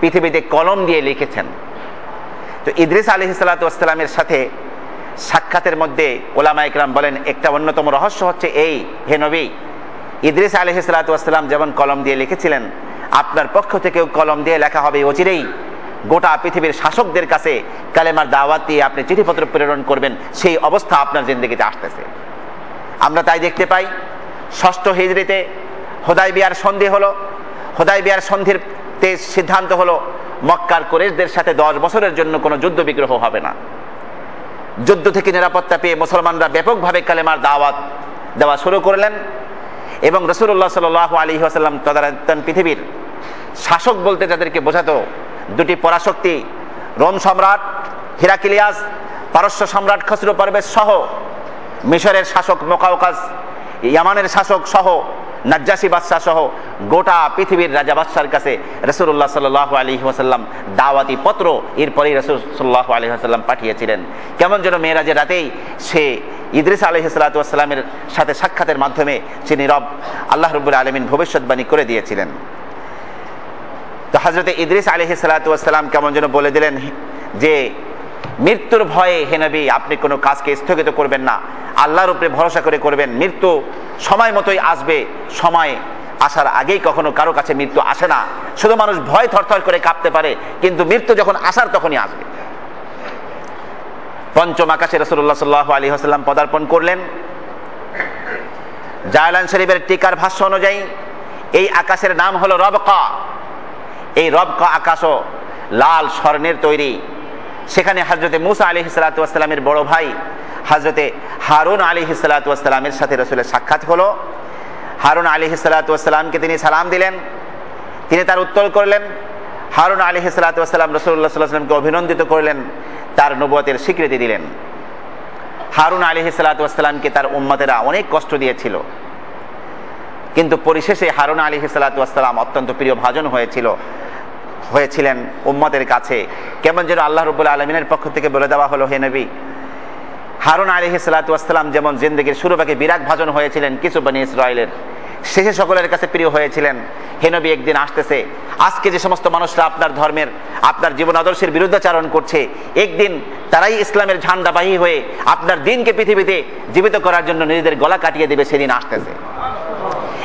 পৃথিবীতে কলম দিয়ে লিখেছেন। তো ইদ্রিস আলহি সালাতামের সাথে সাক্ষাতের মধ্যে ওলামা ইকরাম বলেন, একটা অন্যতম রহস্য হচ্ছে এই, হে নবী, ইদ্রিস আলহি সালাতাম যেমন কলম দিয়ে লিখেছিলেন আপনার পক্ষ থেকেও কলম দিয়ে লেখা হবে অচিরেই। গোটা পৃথিবীর শাসকদের কাছে কালেমার দাওয়াত দিয়ে আপনি চিঠিপত্র প্রেরণ করবেন, সেই অবস্থা আপনার জিন্দগিতে আসতেছে। আমরা তাই দেখতে পাই, ষষ্ঠ হিজড়িতে হোদাই বিয়ার সন্ধি হলো। হোদাই বিয়ার সন্ধির তেজ সিদ্ধান্ত হলো, মক্কার কোরেশদের সাথে দশ বছরের জন্য কোনো যুদ্ধ বিগ্রহ হবে না। যুদ্ধ থেকে নিরাপত্তা পেয়ে মুসলমানরা ব্যাপকভাবে কালেমার দাওয়াত দেওয়া শুরু করলেন। এবং রসুল্লাহ সাল আলী আসাল্লাম তদারতন পৃথিবীর শাসক বলতে যাদেরকে বোঝাতো, দুটি পরাশক্তি, রোম সম্রাট হিরাকিলিয়াস, পারস্য সম্রাট খসরু পারভেজ সহ, মিশরের শাসক মোকাউকাস ইয়ামানের শাসক সহ, নাজ্জাসি বাদশাহ সহ গোটা পৃথিবীর রাজা বাদশার কাছে রসুল্লাহ সাল্লাহ আলী ওসাল্লাম দাওয়াতি পত্র এরপরেই রসুল সাল্লাহ আলী আসাল্লাম পাঠিয়েছিলেন। কেমন যেন মেয়েরাজের রাতেই সে ইদ্রিস আলহ সালাতামের সাথে সাক্ষাতের মাধ্যমে তিনি রব, আল্লাহ রবুল আলমিন ভবিষ্যৎবাণী করে দিয়েছিলেন। তো হজরত ইদ্রিস আলহ সালাতাম কেমন যেন বলে দিলেন যে, মৃত্যুর ভয়ে হে নবী, আপনি কোনো কাজকে স্থগিত করবেন না। আল্লাহর উপরে ভরসা করে করবেন। মৃত্যু সময় মতোই আসবে। সময় আসার আগেই কখনো কারও কাছে মৃত্যু আসে না। শুধু মানুষ ভয় থরথর করে কাঁপতে পারে, কিন্তু মৃত্যু যখন আসার তখনই আসবে। পঞ্চম আকাশে রসুল্লাহ সাল্লাহ আলী হাসাল্লাম পদার্পণ করলেন। জায়লান শরীফের টিকার ভাষ্য অনুযায়ী, এই আকাশের নাম হলো রবকা। এই রবকা আকাশও লাল স্বর্ণের তৈরি। সেখানে হজরতে মুসা আলি সালাতামের বড় ভাই হজরতে হারুন আলী সালাতামের সাথে রসুলের সাক্ষাৎ হলো। হারুন আলী সালাতামকে তিনি সালাম দিলেন। তিনি তার উত্তর করলেন হারুন আলী সালাতাম রসুল্লাহ সাল্লাহামকে অভিনন্দিত করলেন, তার নবতের স্বীকৃতি দিলেন। হারুন আলী সালাতামকে তার উম্মতেরা অনেক কষ্ট দিয়েছিল। কিন্তু পরিশেষে হারুন আলী সালাতাম অত্যন্ত প্রিয় ভাজন হয়েছিল, হয়েছিলেন উম্মতের কাছে। কেমন যেন আল্লাহ রবুল্লা আলমিনের পক্ষ থেকে বলে দেওয়া হলো, হে নবী, হারুন আলী সালাতাম যেমন জিন্দগির শুরুবাকে বিরাট ভাজন হয়েছিলেন কিছু বানি ইসরায়েলের শেষে সকলের কাছে প্রিয় হয়েছিলেন। হেনবি একদিন আসতেছে। আজকে যে সমস্ত মানুষরা আপনার ধর্মের, আপনার জীবন আদর্শের বিরুদ্ধাচারণ করছে, একদিন তারাই ইসলামের ঝান্ডাবাহী হয়ে আপনার দিনকে পৃথিবীতে জীবিত করার জন্য নিজেদের গলা কাটিয়ে দেবে, সেদিন আসতেছে।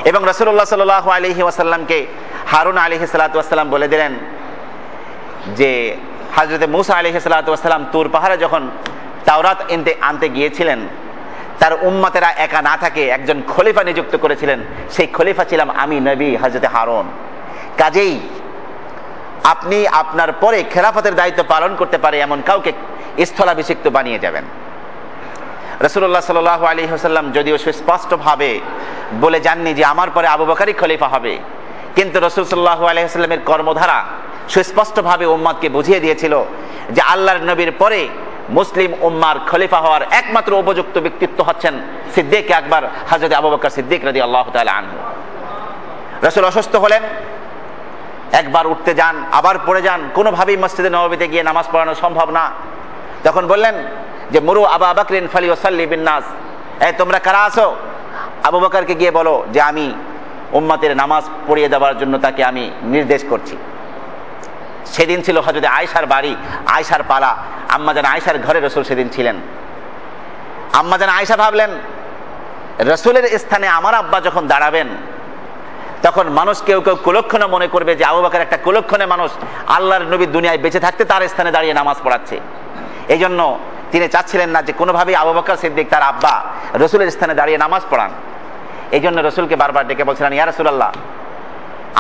এবং রসুল্লাহ সাল আলহি ওয়াসাল্লামকে হারুন আলহি সালাতাম বলে দিলেন যে হাজরতে মুসা আলহি সালাতাম তুর পাহাড়ে যখন তাওরাত আনতে গিয়েছিলেন তার উম্মাতেরা একা না থাকে, একজন খলিফা নিযুক্ত করেছিলেন। সেই খলিফা ছিলাম আমি, নবী হজরতে হারন। কাজেই আপনি আপনার পরে খেলাফতের দায়িত্ব পালন করতে পারে এমন কাউকে স্থলাভিষিক্ত বানিয়ে যাবেন। রসুল্লাহ সাল আলী হাসাল্লাম যদিও সুস্পষ্টভাবে বলে যাননি যে আমার পরে আবু খলিফা হবে, কিন্তু রসুল সাল্লাহ আলহিহাস্লামের কর্মধারা সুস্পষ্টভাবে উম্মাদকে বুঝিয়ে দিয়েছিল যে আল্লাহর নবীর পরে মুসলিম উম্মার খলিফা হওয়ার একমাত্র উপযুক্ত ব্যক্তিত্ব হচ্ছেন সিদ্দিক আকবর হাজরত আবু বকর সিদ্দিক রাজি আল্লাহ আনহু। রসুল অসুস্থ হলেন, একবার উঠতে যান, আবার পড়ে যান, কোনোভাবেই মসজিদে নবীতে গিয়ে নামাজ পড়ানো সম্ভব না। তখন বললেন যে, মুরু আবা বাকরিন ফালি ওসাল্লি বিন্নাস। এ, তোমরা কারা আছো? আবু বকরকে গিয়ে বলো যে, আমি উম্মাতের নামাজ পড়িয়ে দেওয়ার জন্য তাকে আমি নির্দেশ করছি। সেদিন ছিল হজরত আয়সার বাড়ি আয়সার পালা। আম্মা যেন আয়সার ঘরে রসুল সেদিন ছিলেন। আম্মা যেন আয়সা ভাবলেন, রসুলের স্থানে আমার আব্বা যখন দাঁড়াবেন, তখন মানুষ কেউ কেউ কুলক্ষণে মনে করবে যে আবু বাকার একটা কুলক্ষণে মানুষ আল্লাহর নবী দুনিয়ায় বেঁচে থাকতে তার স্থানে দাঁড়িয়ে নামাজ পড়াচ্ছে। এই জন্য তিনি চাচ্ছিলেন না যে কোনোভাবেই আবু বাকর সিদ্দিক তার আব্বা রসুলের স্থানে দাঁড়িয়ে নামাজ পড়ান। এই জন্য রসুলকে বারবার ডেকে বলছিলেন, ইয়া রসুল্লাহ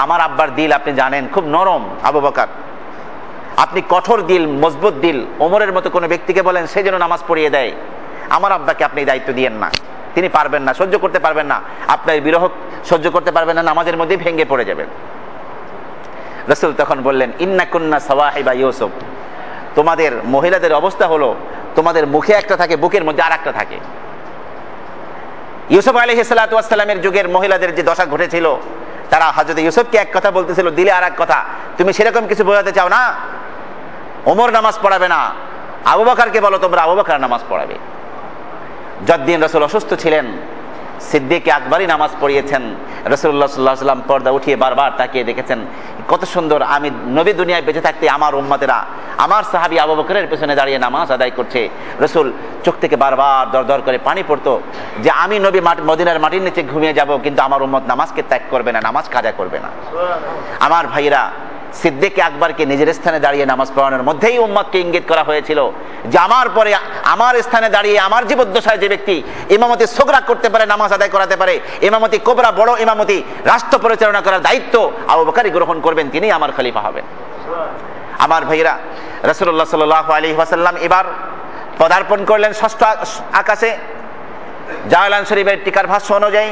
আমার আব্বার দিল আপনি জানেন, খুব নরম আবু বকার। আপনি কঠোর দিল, মজবুত দিল, ওমরের মতো কোনো ব্যক্তিকে বলেন, সে যেন নামাজ পড়িয়ে দেয়। আমার আব্বাকে আপনি দায়িত্ব দিয়েন না। তিনি পারবেন না, সহ্য করতে পারবেন না। আপনার বিরহ সহ্য করতে পারবেন না, নামাজের মধ্যেই ভেঙে পড়ে যাবেন। রসুল তখন বললেন, ইন্না কুন্না সওয়াহিবা ইউসুফ। তোমাদের মহিলাদের অবস্থা হলো, তোমাদের মুখে একটা থাকে, বুকের মধ্যে আর একটা থাকে। ইউসুফ আলী সালাতামের যুগের মহিলাদের যে দশা ঘটেছিল, তারা হাজরত ইউসুফকে এক কথা বলতেছিল, দিলে আর এক কথা। তুমি সেরকম কিছু বোঝাতে চাও না? ওমর নামাজ পড়াবে না। আবু বাকারকে বলো তোমরা আবু বাকার নামাজ পড়াবে। যদ্দিন রসুল অসুস্থ ছিলেন সিদ্দিকে আকবরই নামাজ পড়িয়েছেন। রসুল্লাহ সাল্লাহ সাল্লাম পর্দা উঠিয়ে বারবার তাকিয়ে দেখেছেন কত সুন্দর আমি নবী দুনিয়ায় বেঁচে থাকতে আমার উম্মাতেরা আমার সাহাবি আবু বকরের পেছনে দাঁড়িয়ে নামাজ আদায় করছে। রসুল চোখ থেকে বারবার দর দর করে পানি পড়তো যে আমি নবী মদিনার মাটির নিচে ঘুমিয়ে যাব কিন্তু আমার উম্মত নামাজকে ত্যাগ করবে না নামাজ কাজা করবে না। আমার ভাইরা সিদ্দিকে আকবরকে নিজের স্থানে দাঁড়িয়ে নামাজ পড়ানোর মধ্যেই উম্মতকে ইঙ্গিত করা হয়েছিল যে আমার পরে, আমার স্থানে দাঁড়িয়ে, আমার জীবদ্দশায় যে ব্যক্তি ইমামতি সোগরা করতে পারে, নামাজ আদায় করাতে পারে, ইমামতি কোবরা, বড় ইমামতি, রাষ্ট্র পরিচালনা করার দায়িত্ব আবু বকারি গ্রহণ করবেন, তিনি আমার খলিফা হবেন। আমার ভাইরা রসুল্লাহ সাল আলী ওয়াসাল্লাম এবার পদার্পণ করলেন ষষ্ঠ আকাশে। জাওয়ালান শরীফের টিকার ভাষ্য অনুযায়ী,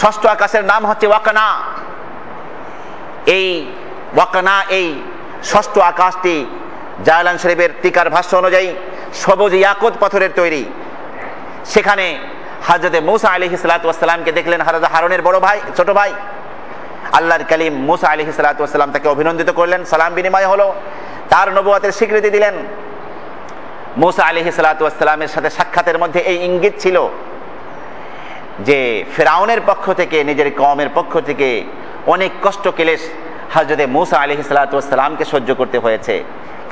ষষ্ঠ আকাশের নাম হচ্ছে ওয়াকানা। এই ওয়াকানা এই ষষ্ঠ আকাশটি জায়ালান শরীফের টিকার ভাষ্য অনুযায়ী সবুজ ইয়াকুত পাথরের তৈরি। সেখানে হাজরতে মুসা আলী সালাতামকে দেখলেন হারাজা হারনের বড় ভাই, ছোট ভাই। আল্লাহর কালিম মুসা আলী সালাতাম তাকে অভিনন্দিত করলেন, সালাম বিনিময় হলো। তার নবুয়াতের স্বীকৃতি দিলেন। মুসা আলী সালাতামের সাথে সাক্ষাতের মধ্যে এই ইঙ্গিত ছিল যে, ফেরাউনের পক্ষ থেকে, নিজের কমের পক্ষ থেকে অনেক কষ্ট কেলেশ হজরতে মুসা আলী সালাতামকে সহ্য করতে হয়েছে।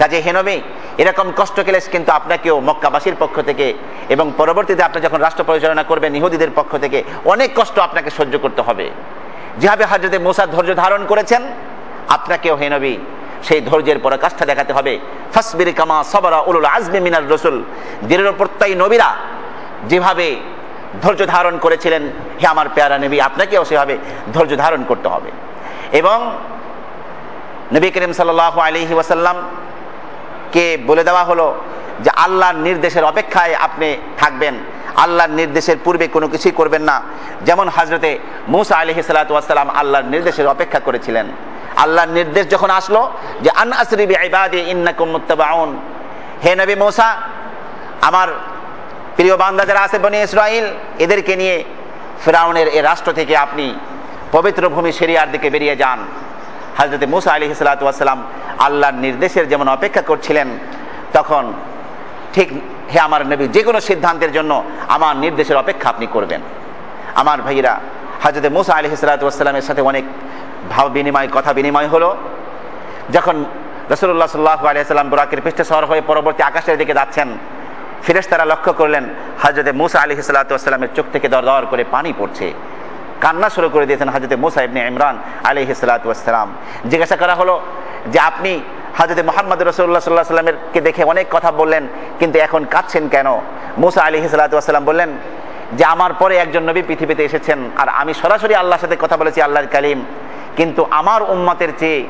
কাজে হেনবি এরকম কষ্ট কেলেস কিন্তু আপনাকেও মক্কাবাসীর পক্ষ থেকে এবং পরবর্তীতে আপনি যখন রাষ্ট্র পরিচালনা করবেন, ইহুদিদের পক্ষ থেকে অনেক কষ্ট আপনাকে সহ্য করতে হবে। যেভাবে হজরতে মুসা ধৈর্য ধারণ করেছেন, আপনাকেও হেনবি সেই ধৈর্যের পরাকাষ্ঠা দেখাতে হবে। ফাসবির কামা সবরা উলুল আজমি মিনার রসুল। দৃঢ় প্রত্যয়ী নবীরা যেভাবে ধৈর্য ধারণ করেছিলেন, হে আমার পেয়ারা নবী, আপনাকেও সেভাবে ধৈর্য ধারণ করতে হবে। এবং নবী করিম সাল আলহি ওয়াসাল্লাম কে বলে দেওয়া হলো যে আল্লাহর নির্দেশের অপেক্ষায় আপনি থাকবেন, আল্লাহর নির্দেশের পূর্বে কোনো কিছুই করবেন না। যেমন হাজরতে মুসা আলহি সালাতাম আল্লাহর নির্দেশের অপেক্ষা করেছিলেন। আল্লাহর নির্দেশ যখন আসলো যে, আন হে নবী মুসা, আমার প্রিয় বান্দা যারা আছে বনি ইসরাইল এদেরকে নিয়ে ফেরাউনের এ রাষ্ট্র থেকে আপনি পবিত্র ভূমি সেরিয়ার দিকে বেরিয়ে যান। হাজরত মুসা আলী সালাতাম আল্লাহর নির্দেশের যেমন অপেক্ষা করছিলেন, তখন ঠিক হে আমার নবী যে কোনো সিদ্ধান্তের জন্য আমার নির্দেশের অপেক্ষা আপনি করবেন। আমার ভাইরা হাজরত মুসা আলী সালাতামের সাথে অনেক ভাব বিনিময়, কথা বিনিময় হলো। যখন রসুল্লাহ সাল্লাহ আলিয়াল্লাম বোরাকের পৃষ্ঠে শহর হয়ে পরবর্তী আকাশের দিকে যাচ্ছেন ফিরেস তারা লক্ষ্য করলেন হাজরত মুসা আলী সাল্লাতামের চোখ থেকে দর দর করে পানি পড়ছে। কান্না শুরু করে দিয়েছেন হাজরত মুসা ইবনে ইমরান আলী সালাতাম জিজ্ঞাসা করা হলো যে আপনি হাজরত মোহাম্মদ রসুল্লাহ সাল্লাহ সাল্লামেরকে দেখে অনেক কথা বললেন, কিন্তু এখন কাঁদছেন কেন? মুসা আলী সাল্লাম বললেন যে আমার পরে একজন নবী পৃথিবীতে এসেছেন আর আমি সরাসরি আল্লাহর সাথে কথা বলেছি, আল্লাহর কালিম। কিন্তু আমার উম্মতের চেয়ে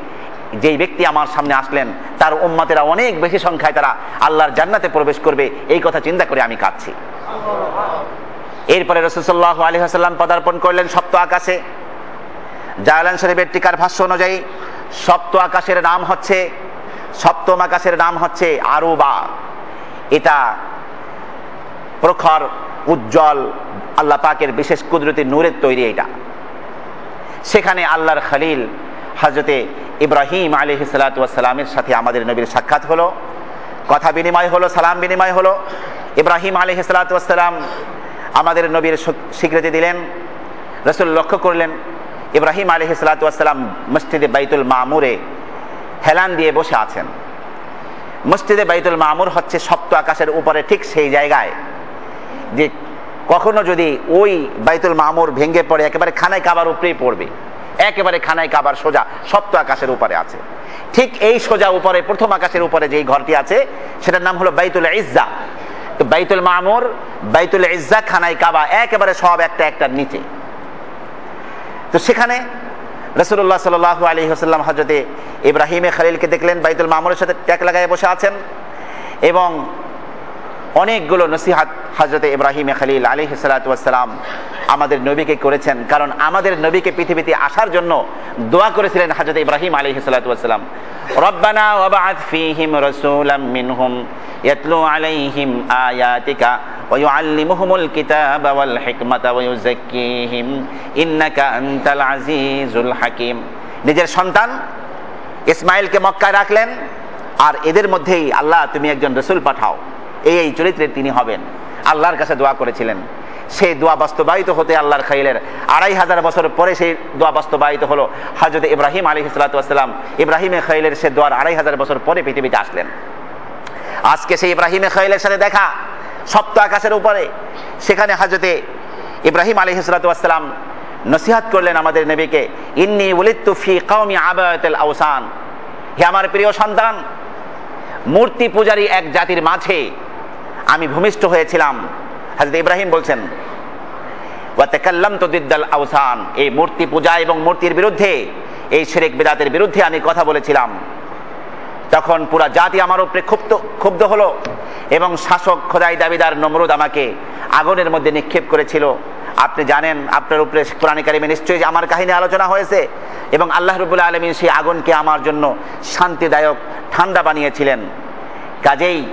যেই ব্যক্তি আমার সামনে আসলেন, তার উম্মতেরা অনেক বেশি সংখ্যায় তারা আল্লাহর জান্নাতে প্রবেশ করবে, এই কথা চিন্তা করে আমি কাঁদছি। এরপরে রসুল্লাহ আলী হাসাল্লাম পদার্পণ করলেন সপ্ত আকাশে। জায়ালান শরীফের টিকার ভাষ্য অনুযায়ী সপ্ত আকাশের নাম হচ্ছে, সপ্তম আকাশের নাম হচ্ছে আরুবা। এটা প্রখর, উজ্জ্বল, আল্লাহ পাকের বিশেষ কুদরতি নূরের তৈরি এটা। সেখানে আল্লাহর খালিল হজরতে ইব্রাহিম আলী সালাতামের সাথে আমাদের নবীর সাক্ষাৎ হলো। কথা বিনিময় হলো, সালাম বিনিময় হলো। ইব্রাহিম আলী সালাতাম আমাদের নবীর স্বীকৃতি দিলেন, রসুল লক্ষ্য করলেন, ইব্রাহিম আলী সালাতাম মসজিদে বাইতুল মামুরে হেলান দিয়ে বসে আছেন। মসজিদে বাইতুল মামুর হচ্ছে সপ্ত আকাশের উপরে ঠিক সেই জায়গায় যে কখনো যদি ওই বাইতুল মামুর ভেঙে পড়ে, একেবারে খানায় কাবার উপরেই পড়বে। একেবারে খানায় কাবার সোজা সপ্ত আকাশের উপরে আছে। ঠিক এই সোজা উপরে, প্রথম আকাশের উপরে যেই ঘরটি আছে, সেটার নাম হলো বাইতুল ইজ্জা। তো বাইতুল মামুর, বাইতুল ইজ্জা খানাই কাবা একেবারে সব একটা একটার নিচে। তো সেখানে রসুল্লাহ সাল আলী হাসাল্লাম হজরতে ইব্রাহিমে খালিলকে দেখলেন, বাইতুল মামুরের সাথে ট্যাক লাগায় বসে আছেন এবং অনেকগুলো নসিহাত হজরত ইব্রাহিম খালিল আলী সালাতাম আমাদের নবীকে করেছেন। কারণ আমাদের নবীকে পৃথিবীতে আসার জন্য দোয়া করেছিলেন হজরত ইব্রাহিম আলী সালাতাম রব্বানা ওয়াবাআত ফীহিম রাসূলাম মিনহুম ইয়াতলু আলাইহিম আয়াতিকা ওয়া ইউআল্লিমুহুমুল কিতাবা ওয়াল হিকমাতা ওয়া ইউযাক্কিহিম ইন্নাকা আনতাল আজিজুল হাকীম। নিজের সন্তান ইসমাইলকে মক্কায় রাখলেন আর এদের মধ্যেই আল্লাহ তুমি একজন রসুল পাঠাও। এই এই চরিত্রের তিনি হবেন। আল্লাহর কাছে দোয়া করেছিলেন। সেই দোয়া বাস্তবায়িত হতে আল্লাহর খাইলের আড়াই হাজার বছর পরে সেই দোয়া বাস্তবায়িত হলো হাজরত ইব্রাহিম আলী সালাতাম ইব্রাহিমে খাইলের সে দোয়ার আড়াই হাজার বছর পরে পৃথিবীতে আসলেন। আজকে সেই ইব্রাহিমে খাইলের সাথে দেখা সপ্ত আকাশের উপরে। সেখানে হাজরতে ইব্রাহিম আলী সালাতাম নসিহাত করলেন আমাদের নবীকে, ইন্নি উলিত্তুফি কৌমি আবায়তুল আউসান হে আমার প্রিয় সন্তান, মূর্তি পূজারী এক জাতির মাঝে আমি ভূমিষ্ঠ হয়েছিলাম। হাজরত ইব্রাহিম বলছেন ওয়াতাকাল্লাম তো দিদ্দাল আউসান। এই মূর্তি পূজা এবং মূর্তির বিরুদ্ধে, এই শেরেক বেদাতের বিরুদ্ধে আমি কথা বলেছিলাম। তখন পুরা জাতি আমার উপরে ক্ষুব্ধ ক্ষুব্ধ হলো এবং শাসক খোদাই দাবিদার নমরুদ আমাকে আগুনের মধ্যে নিক্ষেপ করেছিল। আপনি জানেন, আপনার উপরে কোরআনী কারিমে নিশ্চয়ই আমার কাহিনী আলোচনা হয়েছে এবং আল্লাহ রবুল্লা আলমিন সেই আগুনকে আমার জন্য শান্তিদায়ক ঠান্ডা বানিয়েছিলেন। কাজেই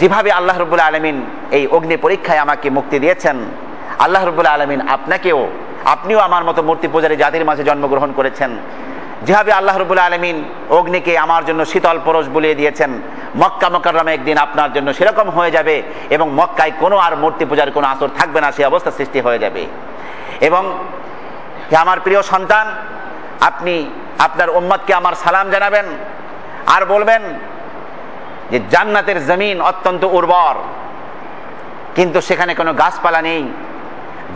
যেভাবে আল্লাহ রবুল্লা আলমিন এই অগ্নি পরীক্ষায় আমাকে মুক্তি দিয়েছেন, আল্লাহ রবুল্লা আলমিন আপনাকেও, আপনিও আমার মতো মূর্তি পূজারী জাতির মাঝে জন্মগ্রহণ করেছেন। যেভাবে আল্লাহ রবুল্লা আলমিন অগ্নিকে আমার জন্য শীতল পরশ বলিয়ে দিয়েছেন, মক্কা মক্কারমে একদিন আপনার জন্য সেরকম হয়ে যাবে এবং মক্কায় কোনো আর মূর্তি পূজার কোনো আসর থাকবে না, সে অবস্থা সৃষ্টি হয়ে যাবে। এবং আমার প্রিয় সন্তান, আপনি আপনার উম্মতকে আমার সালাম জানাবেন আর বলবেন যে জান্নাতের জমিন অত্যন্ত উর্বর। কিন্তু সেখানে কোনো গাছপালা নেই।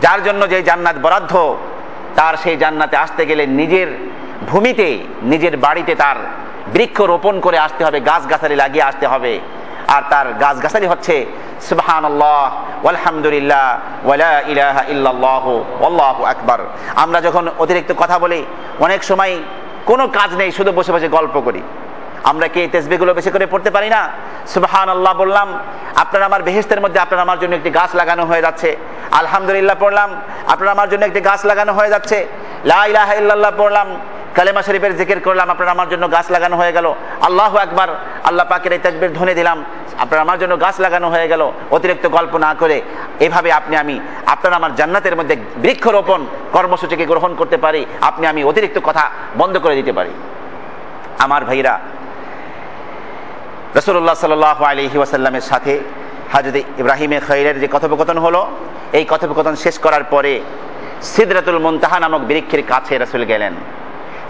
যার জন্য যে জান্নাত বরাদ্দ, তার সেই জান্নাতে আসতে গেলে নিজের ভূমিতে, নিজের বাড়িতে তার বৃক্ষ রোপণ করে আসতে হবে, গাছগাছালি লাগিয়ে আসতে হবে। আর তার গাছগাছালি হচ্ছে সুবহান আল্লাহ আলহামদুলিল্লাহ ওয়ালা ইলাহা ইল্লাল্লাহ আল্লাহু আকবার। আমরা যখন অতিরিক্ত কথা বলি, অনেক সময় কোনো কাজ নেই, শুধু বসে বসে গল্প করি। আমরা কি এই বেশি করে পড়তে পারি না? সুবহান আল্লাহ বললাম, আপনার আমার বেহেস্তের মধ্যে আপনার আমার জন্য একটি গাছ লাগানো হয়ে যাচ্ছে। আলহামদুলিল্লাহ পড়লাম, আপনার আমার জন্য একটি গাছ লাগানো হয়ে যাচ্ছে। লা ইলাহা ইল্লাল্লাহ পড়লাম, কালেমা শরীফের জিকির করলাম, আপনার আমার জন্য গাছ লাগানো হয়ে গেল। আল্লাহ একবার আল্লাহ পাকের এই তকবির ধ্বনি দিলাম, আপনার আমার জন্য গাছ লাগানো হয়ে গেল। অতিরিক্ত গল্প না করে এভাবে আপনি আমি, আপনার আমার জান্নাতের মধ্যে বৃক্ষরোপণ কর্মসূচিকে গ্রহণ করতে পারি, আপনি আমি অতিরিক্ত কথা বন্ধ করে দিতে পারি। আমার ভাইরা রসুল্লাহ সাল আলহি ওয়াসাল্লামের সাথে হাজরত ইব্রাহিমে খৈরের যে কথোপকথন হলো, এই কথোপকথন শেষ করার পরে সিদরাতুল মুনতাহা নামক বৃক্ষের কাছে রসুল গেলেন।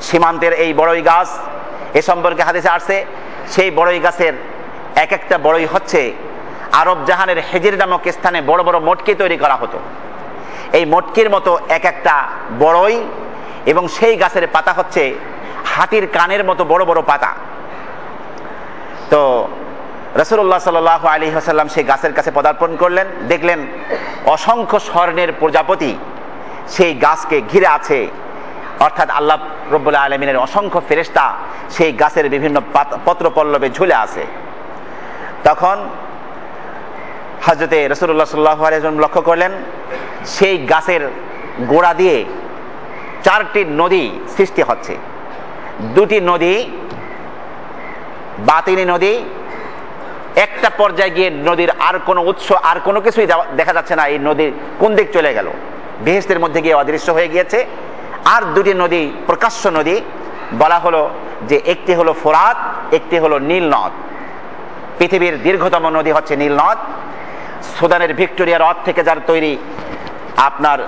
সীমান্তের এই বড়ই গাছ, এ সম্পর্কে হাদিসে আসছে, সেই বড়ই গাছের এক একটা বড়ই হচ্ছে আরব জাহানের হেজির নামক স্থানে বড় বড় মটকি তৈরি করা হতো। এই মটকির মতো এক একটা বড়ই এবং সেই গাছের পাতা হচ্ছে হাতির কানের মতো বড় বড় পাতা। তো রসুল্লাহ সাল আলী হাসাল্লাম সেই গাছের কাছে পদার্পণ করলেন, দেখলেন অসংখ্য স্বর্ণের প্রজাপতি সেই গাছকে ঘিরে আছে। অর্থাৎ আল্লাহ রব্বুল্লাহ আলমিনের অসংখ্য ফেরেস্তা সেই গাছের বিভিন্ন পত্র পল্লবে ঝুলে আছে। তখন হজরতে রসুল্লাহ সাল্লাহ আলম লক্ষ্য করলেন, সেই গাছের গোড়া দিয়ে চারটি নদী সৃষ্টি হচ্ছে। দুটি নদী বাতিনি নদী, একটা পর্যায়ে গিয়ে নদীর আর কোনো উৎস, আর কোনো কিছুই দেখা যাচ্ছে না এই নদীর কোন দিক চলে গেল। বেহেস্তের মধ্যে গিয়ে অদৃশ্য হয়ে গিয়েছে। আর দুটি নদী, প্রকাশ্য নদী, বলা হলো যে একটি হলো ফোরাত, একটি হলো নীল নদ। পৃথিবীর দীর্ঘতম নদী হচ্ছে নীল নদ। সুদানের ভিক্টোরিয়া হ্রদ থেকে যার তৈরি আপনার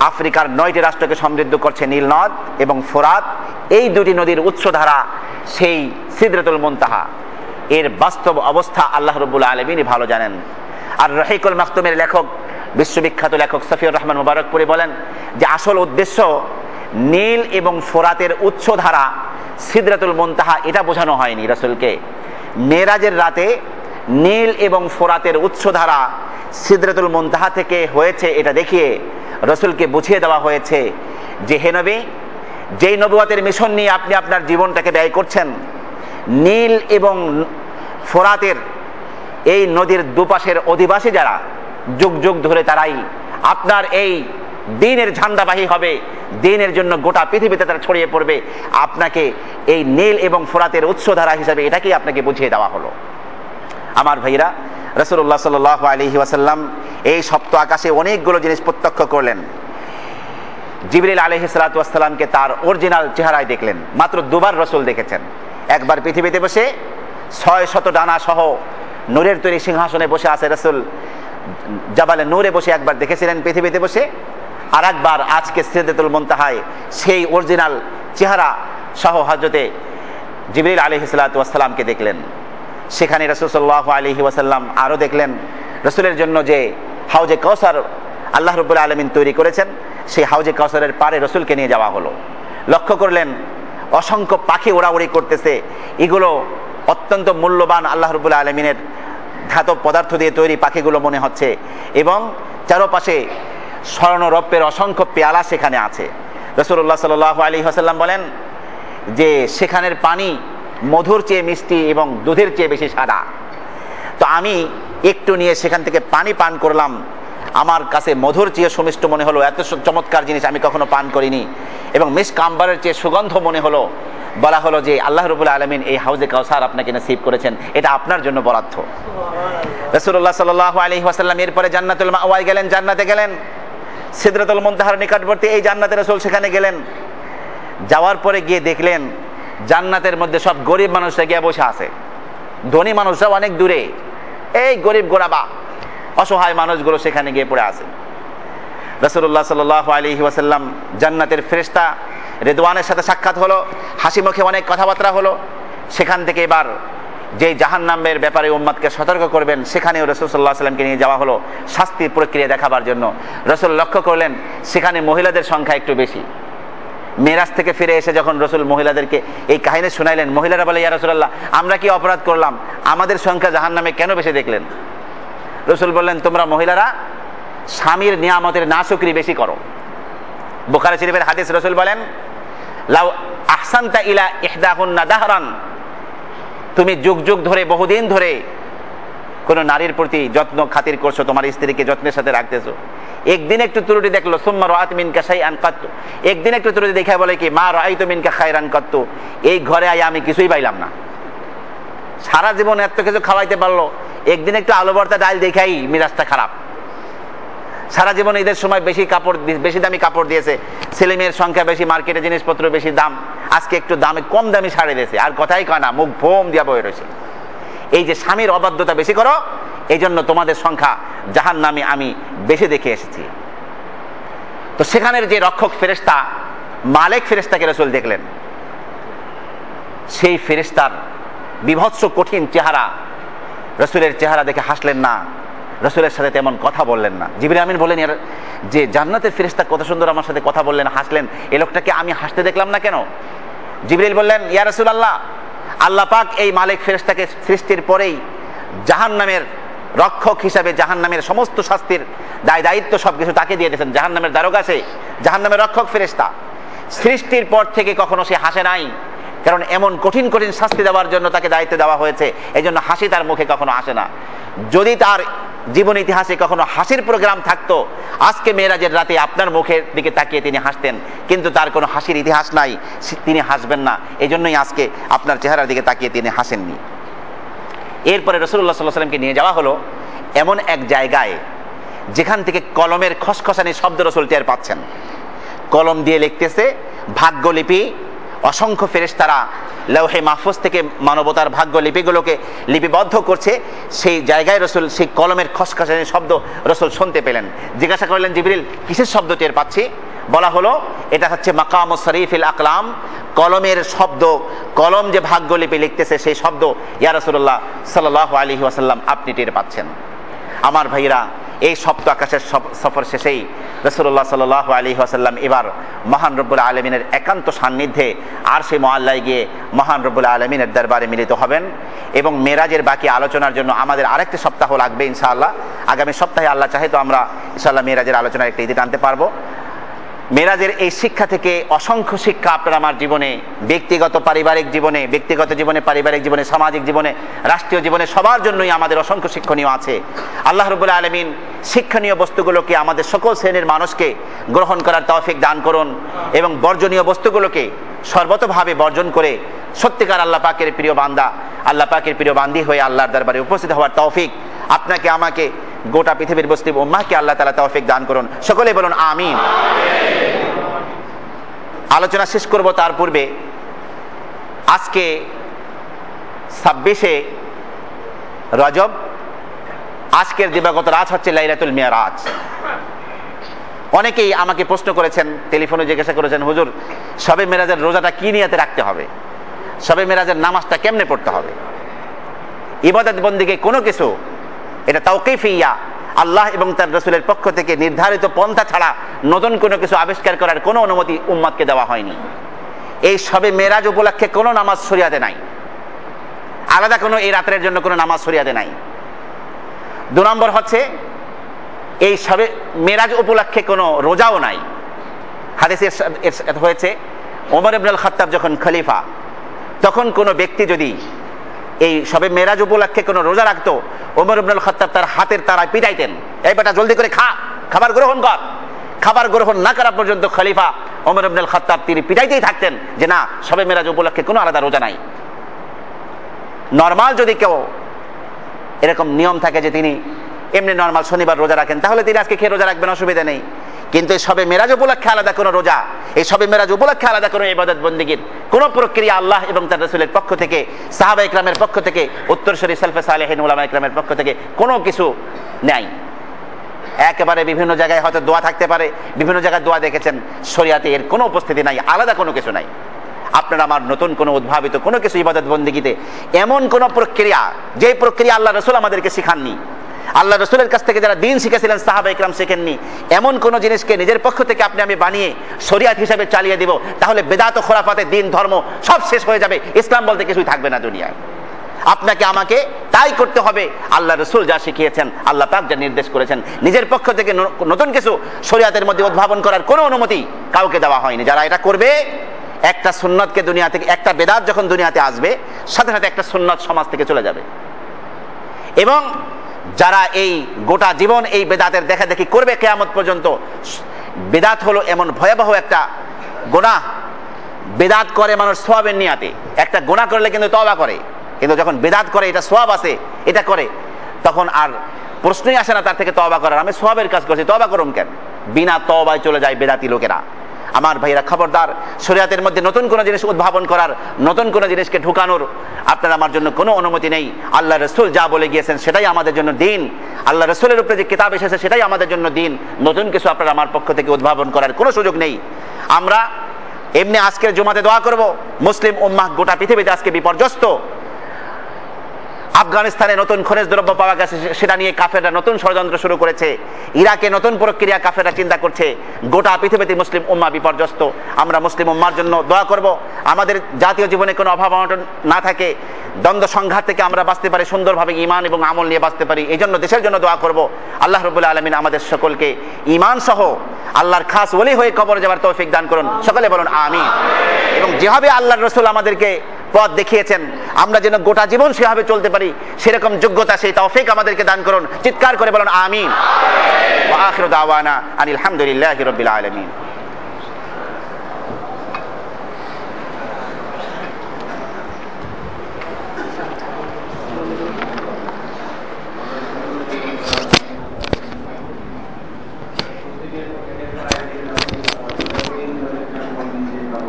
আফ্রিকার নয়টি রাষ্ট্রকে সমৃদ্ধ করছে নীল নদ এবং ফোরাত। এই দুটি নদীর উৎসধারা সেই সিদ্রতুল মুনতাহা। এর বাস্তব অবস্থা আল্লাহ রবুল্লা আলমিনই ভালো জানেন। আর রহিকুল মাহতুমের লেখক, বিশ্ববিখ্যাত লেখক সফিউর রহমান মুবারকপুরি বলেন যে আসল উদ্দেশ্য নীল এবং ফোরাতের উৎসধারা সিদ্রাতুল মন্তাহা, এটা বোঝানো হয়নি রসুলকে। মেরাজের রাতে নীল এবং ফোরাতের উৎসধারা সিদ্রাতুল মন্তাহা থেকে হয়েছে এটা দেখিয়ে রসুলকে বুঝিয়ে দেওয়া হয়েছে যে হে নবী, যেই নবুয়াতের মিশন নিয়ে আপনি আপনার জীবনটাকে ব্যয় করছেন, নীল এবং ফোরাতের এই নদীর দুপাশের অধিবাসী যারা, যুগ যুগ ধরে তারাই, আপনার এই দিনের ঝান্ডাবাহী হবে, দিনের জন্য গোটা পৃথিবীতে তারা ছড়িয়ে পড়বে, আপনাকে এই নীল এবং ফোরাতের উৎসধারা হিসাবে এটাকেই আপনাকে বুঝিয়ে দেওয়া হলো। আমার ভাইরা রসুল্লাহ সাল আলহি ওয়াসাল্লাম এই সপ্ত আকাশে অনেকগুলো জিনিস প্রত্যক্ষ করলেন। জিবরিল আলহি সালাতামকে তার অরিজিনাল চেহারায় দেখলেন। মাত্র দুবার রসুল দেখেছেন। একবার পৃথিবীতে বসে ছয় শত ডানা সহ নূরের তৈরি সিংহাসনে বসে আছে রসুল। জাবালে নূরে বসে একবার দেখেছিলেন পৃথিবীতে বসে। আর একবার আজকে সিদ্দুল মন্তাহায় সেই অরিজিনাল চেহারা সহ হজরতে জিবরিল আলী সালাতামকে দেখলেন। সেখানে রসুল সাল্লাহ আলহি ওয়াসাল্লাম আরও দেখলেন রসুলের জন্য যে হাউজে কৌসার আল্লাহ রবুল্লা আলমিন তৈরি করেছেন, সেই হাউজে কৌসারের পারে রসুলকে নিয়ে যাওয়া হলো। লক্ষ্য করলেন, অসংখ্য পাখি ওড়াউড়ি করতেছে। এগুলো অত্যন্ত মূল্যবান আল্লাহ রবুল্লা আলমিনের ধাতব পদার্থ দিয়ে তৈরি পাখিগুলো মনে হচ্ছে এবং চারোপাশে স্বর্ণরপ্যের অসংখ্য পেয়ালা সেখানে আছে। রসুল্লাহ সাল আলী হাসাল্লাম বলেন যে সেখানের পানি মধুর চেয়ে মিষ্টি এবং দুধের চেয়ে বেশি সাদা। তো আমি একটু নিয়ে সেখান থেকে পানি পান করলাম। আমার কাছে মধুর চেয়ে সুমিষ্ট মনে হলো, এত চমৎকার জিনিস আমি কখনো পান করিনি। এবং মিস কাম্বারের চেয়ে সুগন্ধ মনে হলো। বলা হলো যে, আল্লাহ রবুল আলমিন এই হাউজে কাউসার আপনাকে নসিব করেছেন। এটা আপনার জন্য বরাদ্দ। রসুল্লাহ সাল আলী ওয়াসাল্লাম এরপরে জান্নাতুল ওয়াই গেলেন, জান্নাতে গেলেন। সিদ্রতুল মুন্তাহার নিকটবর্তী এই জান্নাতের রসুল সেখানে গেলেন। যাওয়ার পরে গিয়ে দেখলেন জান্নাতের মধ্যে সব গরিব মানুষরা গিয়ে বসে আছে। ধনী মানুষরাও অনেক দূরে। এই গরিব গোড়াবা, অসহায় মানুষগুলো সেখানে গিয়ে পড়ে আছে। রসুল্লাহ সাল আলী ওয়াসাল্লাম জান্নাতের ফেরিস্তা রেদওয়ানের সাথে সাক্ষাৎ হলো, হাসি মুখে অনেক কথাবার্তা হলো। সেখান থেকে এবার যে জাহান নামের ব্যাপারে উম্মাদকে সতর্ক করবেন, সেখানেও রসুল সাল্লাহ সাল্লামকে নিয়ে যাওয়া হলো শাস্তির প্রক্রিয়া দেখাবার জন্য। রসুল লক্ষ্য করলেন, সেখানে মহিলাদের সংখ্যা একটু বেশি। মেরাজ থেকে ফিরে এসে যখন রসুল মহিলাদেরকে এই কাহিনী শুনাইলেন, মহিলারা বলে, ইয়া রসুল্লাহ আমরা কি অপরাধ করলাম? আমাদের সংখ্যা জাহান নামে কেন বেশি দেখলেন? রসুল বললেন, তোমরা মহিলারা স্বামীর নিয়ামতের না শুক্রি বেশি করো। বোখারা শরীফের হাদিস রসুল বলেন, লাউ আহসান্তা ইলা ইহদাহুন্না দাহরান, তুমি যুগ যুগ ধরে, বহুদিন ধরে কোন নারীর প্রতি যত্ন খাতির করছ, তোমার স্ত্রীকে যত্নের সাথে রাখতেছো। একদিন একটু ত্রুটি দেখল, সুম্মা রাত মিনকা সাই আন কাত্তু। একদিন একটু ত্রুটি দেখা বলে কি, মা রাই তো মিনকা খাইরান কাত্তু। এই ঘরে আই আমি কিছুই পাইলাম না। সারা জীবন এত কিছু খাওয়াইতে পারল, একদিন একটু আলু ভর্তা ডাল দেখাই মিরাজটা খারাপ। সারা জীবন ঈদের সময় বেশি কাপড় বেশি দামি কাপড় দিয়েছে, ছেলে মেয়ের সংখ্যা বেশি, মার্কেটে জিনিসপত্র বেশি, দাম। আজকে একটু দামে কম দামি শাড়ি দিয়েছে, আর কথাই কয় না, মুখ ভোম দিয়া বয়ে রয়েছে এই যে স্বামীর অবাধ্যতা বেশি করো এই জন্য তোমাদের সংখ্যা জাহান নামে আমি বেশি দেখে এসেছি। তো সেখানের যে রক্ষক ফেরেস্তা মালেক ফেরেস্তাকে রসুল দেখলেন। সেই ফেরেস্তার বিভৎস কঠিন চেহারা, রসুলের চেহারা দেখে হাসলেন না। রসুলের সাথে তেমন কথা বললেন না। জিবির আমিন বললেন এর যে জান্নাতের ফেরিস্তা কত সুন্দর আমার সাথে কথা বললেন, হাসলেন। এ লোকটাকে আমি হাসতে দেখলাম না কেন? জিবরিল বললেন, ইয়া রসুল আল্লাহ আল্লাহ পাক এই মালিক ফেরেস্তাকে সৃষ্টির পরেই জাহান নামের রক্ষক হিসাবে জাহান নামের সমস্ত শাস্তির দায় দায়িত্ব সব কিছু তাকে দিয়ে দিয়েছেন। জাহান নামের দ্বারকা সে জাহান নামের রক্ষক ফেরেস্তা সৃষ্টির পর থেকে কখনো সে হাসে নাই, কারণ এমন কঠিন কঠিন শাস্তি দেওয়ার জন্য তাকে দায়িত্ব দেওয়া হয়েছে। এই জন্য হাসি তার মুখে কখনো আসে না। যদি তার জীবন ইতিহাসে কখনো হাসির প্রোগ্রাম থাকতো। আজকে মেয়েরাজের রাতে আপনার মুখের দিকে তাকিয়ে তিনি হাসতেন। কিন্তু তার কোনো হাসির ইতিহাস নাই তিনি হাসবেন না। এই জন্যই আজকে আপনার চেহারার দিকে তাকিয়ে তিনি হাসেননি। এরপরে রসুল্লাহ সাল্লাহ সাল্লামকে নিয়ে যাওয়া হলো এমন এক জায়গায়, যেখান থেকে কলমের খসখসানি শব্দ রসুল টের পাচ্ছেন। কলম দিয়ে লিখতেছে, ভাগ্যলিপি অসংখ্য ফেরেশতারা লৌহে মাহফুজ থেকে মানবতার ভাগ্য লিপিগুলোকে লিপিবদ্ধ করছে। সেই জায়গায় রসুল, সেই কলমের খসখসানি শব্দ রসুল শুনতে পেলেন। জিজ্ঞাসা করলেন, জিবরিল, কিসের শব্দ টের পাচ্ছি? বলা হলো, এটা হচ্ছে মাকাম শরীফিল আকলাম। কলমের শব্দ, কলম যে ভাগ্যলিপি লিখতেছে, সেই শব্দ, ইয়া রসুল্লাহ সাল্লাহ আলী ওয়াসাল্লাম, আপনি টের পাচ্ছেন। আমার ভাইরা এই সপ্ত আকাশের সফর শেষেই রসুল্লাহ সাল আলী আসাল্লাম এবার মহান রব্বুল আলমিনের একান্ত সান্নিধ্যে আর সেই মহাল্লায় গিয়ে মহান রব্বুল আলমিনের দরবারে মিলিত হবেন এবং মেরাজের বাকি আলোচনার জন্য আমাদের আরেকটি সপ্তাহ লাগবে ইনশাআল্লাহ। আগামী সপ্তাহে আল্লাহ চাহে তো আমরা ইনশাআল্লাহ মেরাজের আলোচনার একটি ইতি টানতে পারব। মেরাজের এই শিক্ষা থেকে অসংখ্য শিক্ষা আপনার আমার জীবনে, ব্যক্তিগত, পারিবারিক জীবনে, ব্যক্তিগত জীবনে, পারিবারিক জীবনে, সামাজিক জীবনে, রাষ্ট্রীয় জীবনে, সবার জন্যই আমাদের অসংখ্য শিক্ষণীয় আছে। আল্লাহ রবুল্লা আলমিন শিক্ষণীয় বস্তুগুলোকে আমাদের সকল শ্রেণির মানুষকে গ্রহণ করার তৌফিক দান করুন এবং বর্জনীয় বস্তুগুলোকে সর্বতভাবে বর্জন করে সত্যিকার আল্লাহ পাকের প্রিয় বান্দা, আল্লাহ পাকের প্রিয় বান্দি হয়ে আল্লাহর দরবারে উপস্থিত হওয়ার তৌফিক আপনাকে, আমাকে গোটা পৃথিবীর বস্তি উম্মাহকে আল্লাহ তালা তৌফিক দান করুন। সকলে বলুন, আমিন। আলোচনা শেষ করব তার পূর্বে। আজকে ছাব্বিশে রজব, আজকের দিবাগত রাজ হচ্ছে লাইলাতুল মিয়ারাজ অনেকেই আমাকে প্রশ্ন করেছেন, টেলিফোনে জিজ্ঞাসা করেছেন, হুজুর, সবে মেরাজের রোজাটা কি নিয়াতে রাখতে হবে? সবে মেরাজের নামাজটা কেমনে পড়তে হবে? ইবাদত বন্দিকে কোনো কিছু এটা তাওকিফিয়া। আল্লাহ এবং তার রসুলের পক্ষ থেকে নির্ধারিত পন্থা ছাড়া নতুন কোনো কিছু আবিষ্কার করার কোনো অনুমতি উম্মাদকে দেওয়া হয়নি। এই সবে মেরাজ উপলক্ষে কোনো নামাজ সরিয়াতে নাই। আলাদা কোনো এই রাতের জন্য কোনো নামাজ সরিয়াতে নাই। দু নম্বর হচ্ছে, এই সবে মেরাজ উপলক্ষে কোনো রোজাও নাই। হাদিসের হয়েছে, ওমর ইবনুল খাত্তাব যখন খলিফা, তখন কোনো ব্যক্তি যদি এই সবে মেরাজ উপলক্ষে কোনো রোজা রাখতো? ওমর ইবনুল খত্তাব তার হাতের তারায় পিটাইতেন। এই বেটা জলদি করে খা। খাবার গ্রহণ কর। খাবার গ্রহণ না করা পর্যন্ত খলিফা ওমর ইবনুল খত্তাব তিনি পিটাইতেই থাকতেন যে না, সবে মেরাজ উপলক্ষে কোনো আলাদা রোজা নাই। নর্মাল যদি কেউ এরকম নিয়ম থাকে যে তিনি এমনি নর্মাল শনিবার রোজা রাখেন, তাহলে তিনি আজকে খেয়ে রোজা রাখবেন, অসুবিধা নেই। কিন্তু এই সবে মেরাজ উপলক্ষে আলাদা কোনো রোজা, এই সবে মেরাজ উপলক্ষে আলাদা কোনো ইবাদত বন্দীগীর, কোন প্রক্রিয়া আল্লাহ এবং তার রসুলের পক্ষ থেকে, সাহাবা ইকরামের পক্ষ থেকে, উত্তরসরী সালফে সালেহিন উলামা ইকরামের পক্ষ থেকে কোনো কিছু নেই। একেবারে বিভিন্ন জায়গায় হয়তো দোয়া থাকতে পারে, বিভিন্ন জায়গায় দোয়া দেখেছেন, শরিয়াতে এর কোনো উপস্থিতি নাই, আলাদা কোনো কিছু নাই। আপনার আমার নতুন কোনো উদ্ভাবিত কোনো কিছু ইবাদত বন্দীগীতে এমন কোন প্রক্রিয়া যে প্রক্রিয়া আল্লাহ রসুল আমাদেরকে শিখাননি আল্লাহ রসুলের কাছ থেকে যারা দিন শিখেছিলেন, সাহাবা ইকরাম শেখেননি। এমন কোন জিনিসকে নিজের পক্ষ থেকে আপনি আমি বানিয়ে শরিয়াত হিসাবে চালিয়ে দিব, তাহলে বেদাত খোরাফাতে দিন, ধর্ম সব শেষ হয়ে যাবে। ইসলাম বলতে কিছুই থাকবে না দুনিয়ায়। আপনাকে, আমাকে তাই করতে হবে। আল্লাহ রসুল যা শিখিয়েছেন, আল্লাহ পাক যা নির্দেশ করেছেন। নিজের পক্ষ থেকে নতুন কিছু শরিয়াতের মধ্যে উদ্ভাবন করার কোনো অনুমতি কাউকে দেওয়া হয়নি। যারা এটা করবে, একটা সুন্নতকে দুনিয়া থেকে, একটা বেদাত যখন দুনিয়াতে আসবে, সাথে সাথে একটা সুন্নত সমাজ থেকে চলে যাবে। এবং যারা এই গোটা জীবন এই বেদাতের দেখা দেখি করবে কেয়ামত পর্যন্ত, বেদাত হলো এমন ভয়াবহ একটা গোনা বেদাত করে মানুষ সোয়াবের নিয়াতে। একটা গোনা করলে কিন্তু তবা করে। কিন্তু যখন বেদাত করে, এটা সোয়াব আছে, এটা করে, তখন আর প্রশ্নই আসে না তার থেকে তবা করার। আমি সোয়াবের কাজ করছি তবা করুন কেন? বিনা তবায় চলে যায় বেদাতি লোকেরা। আমার ভাইরা খবরদার, শরিয়াতের মধ্যে নতুন কোনো জিনিস উদ্ভাবন করার, নতুন কোনো জিনিসকে ঢুকানোর আপনার আমার জন্য কোনো অনুমতি নেই। আল্লাহ রসুল যা বলে গিয়েছেন সেটাই আমাদের জন্য দিন। আল্লাহ রসুলের উপরে যে কিতাব এসেছে সেটাই আমাদের জন্য দিন। নতুন কিছু আপনার আমার পক্ষ থেকে উদ্ভাবন করার কোনো সুযোগ নেই। আমরা এমনি আজকের জমাতে দোয়া করব। মুসলিম উম্মাহ গোটা পৃথিবীতে আজকে বিপর্যস্ত। আফগানিস্তানে নতুন খনিজ দ্রব্য পাওয়া গেছে সেটা নিয়ে কাফেররা নতুন ষড়যন্ত্র শুরু করেছে। ইরাকে নতুন প্রক্রিয়া কাফেররা চিন্তা করছে। গোটা পৃথিবীতে মুসলিম উম্মা বিপর্যস্ত। আমরা মুসলিম উম্মার জন্য দোয়া করব। আমাদের জাতীয় জীবনে কোনো অভাব অনটন না থাকে। দ্বন্দ্ব সংঘাত থেকে আমরা বাঁচতে পারি, সুন্দরভাবে ইমান এবং আমল নিয়ে বাঁচতে পারি। এই জন্য দেশের জন্য দোয়া করব। আল্লাহ রবুল্লা আলমিন আমাদের সকলকে ইমান সহ আল্লাহর খাস ওলি হয়ে কবর যাবার তৌফিক দান করুন। সকলে বলুন আমি এবং যেভাবে আল্লাহর রসুল আমাদেরকে পথ দেখিয়েছেন। আমরা যেন গোটা জীবন সেভাবে চলতে পারি, সেরকম যোগ্যতা, সেই তৌফিক আমাদেরকে দান করুন। চিৎকার করে বলুন, আমিন। আলহামদুলিল্লাহ দাওয়ানা আনিল হামদুলিল্লাহি আলামিন।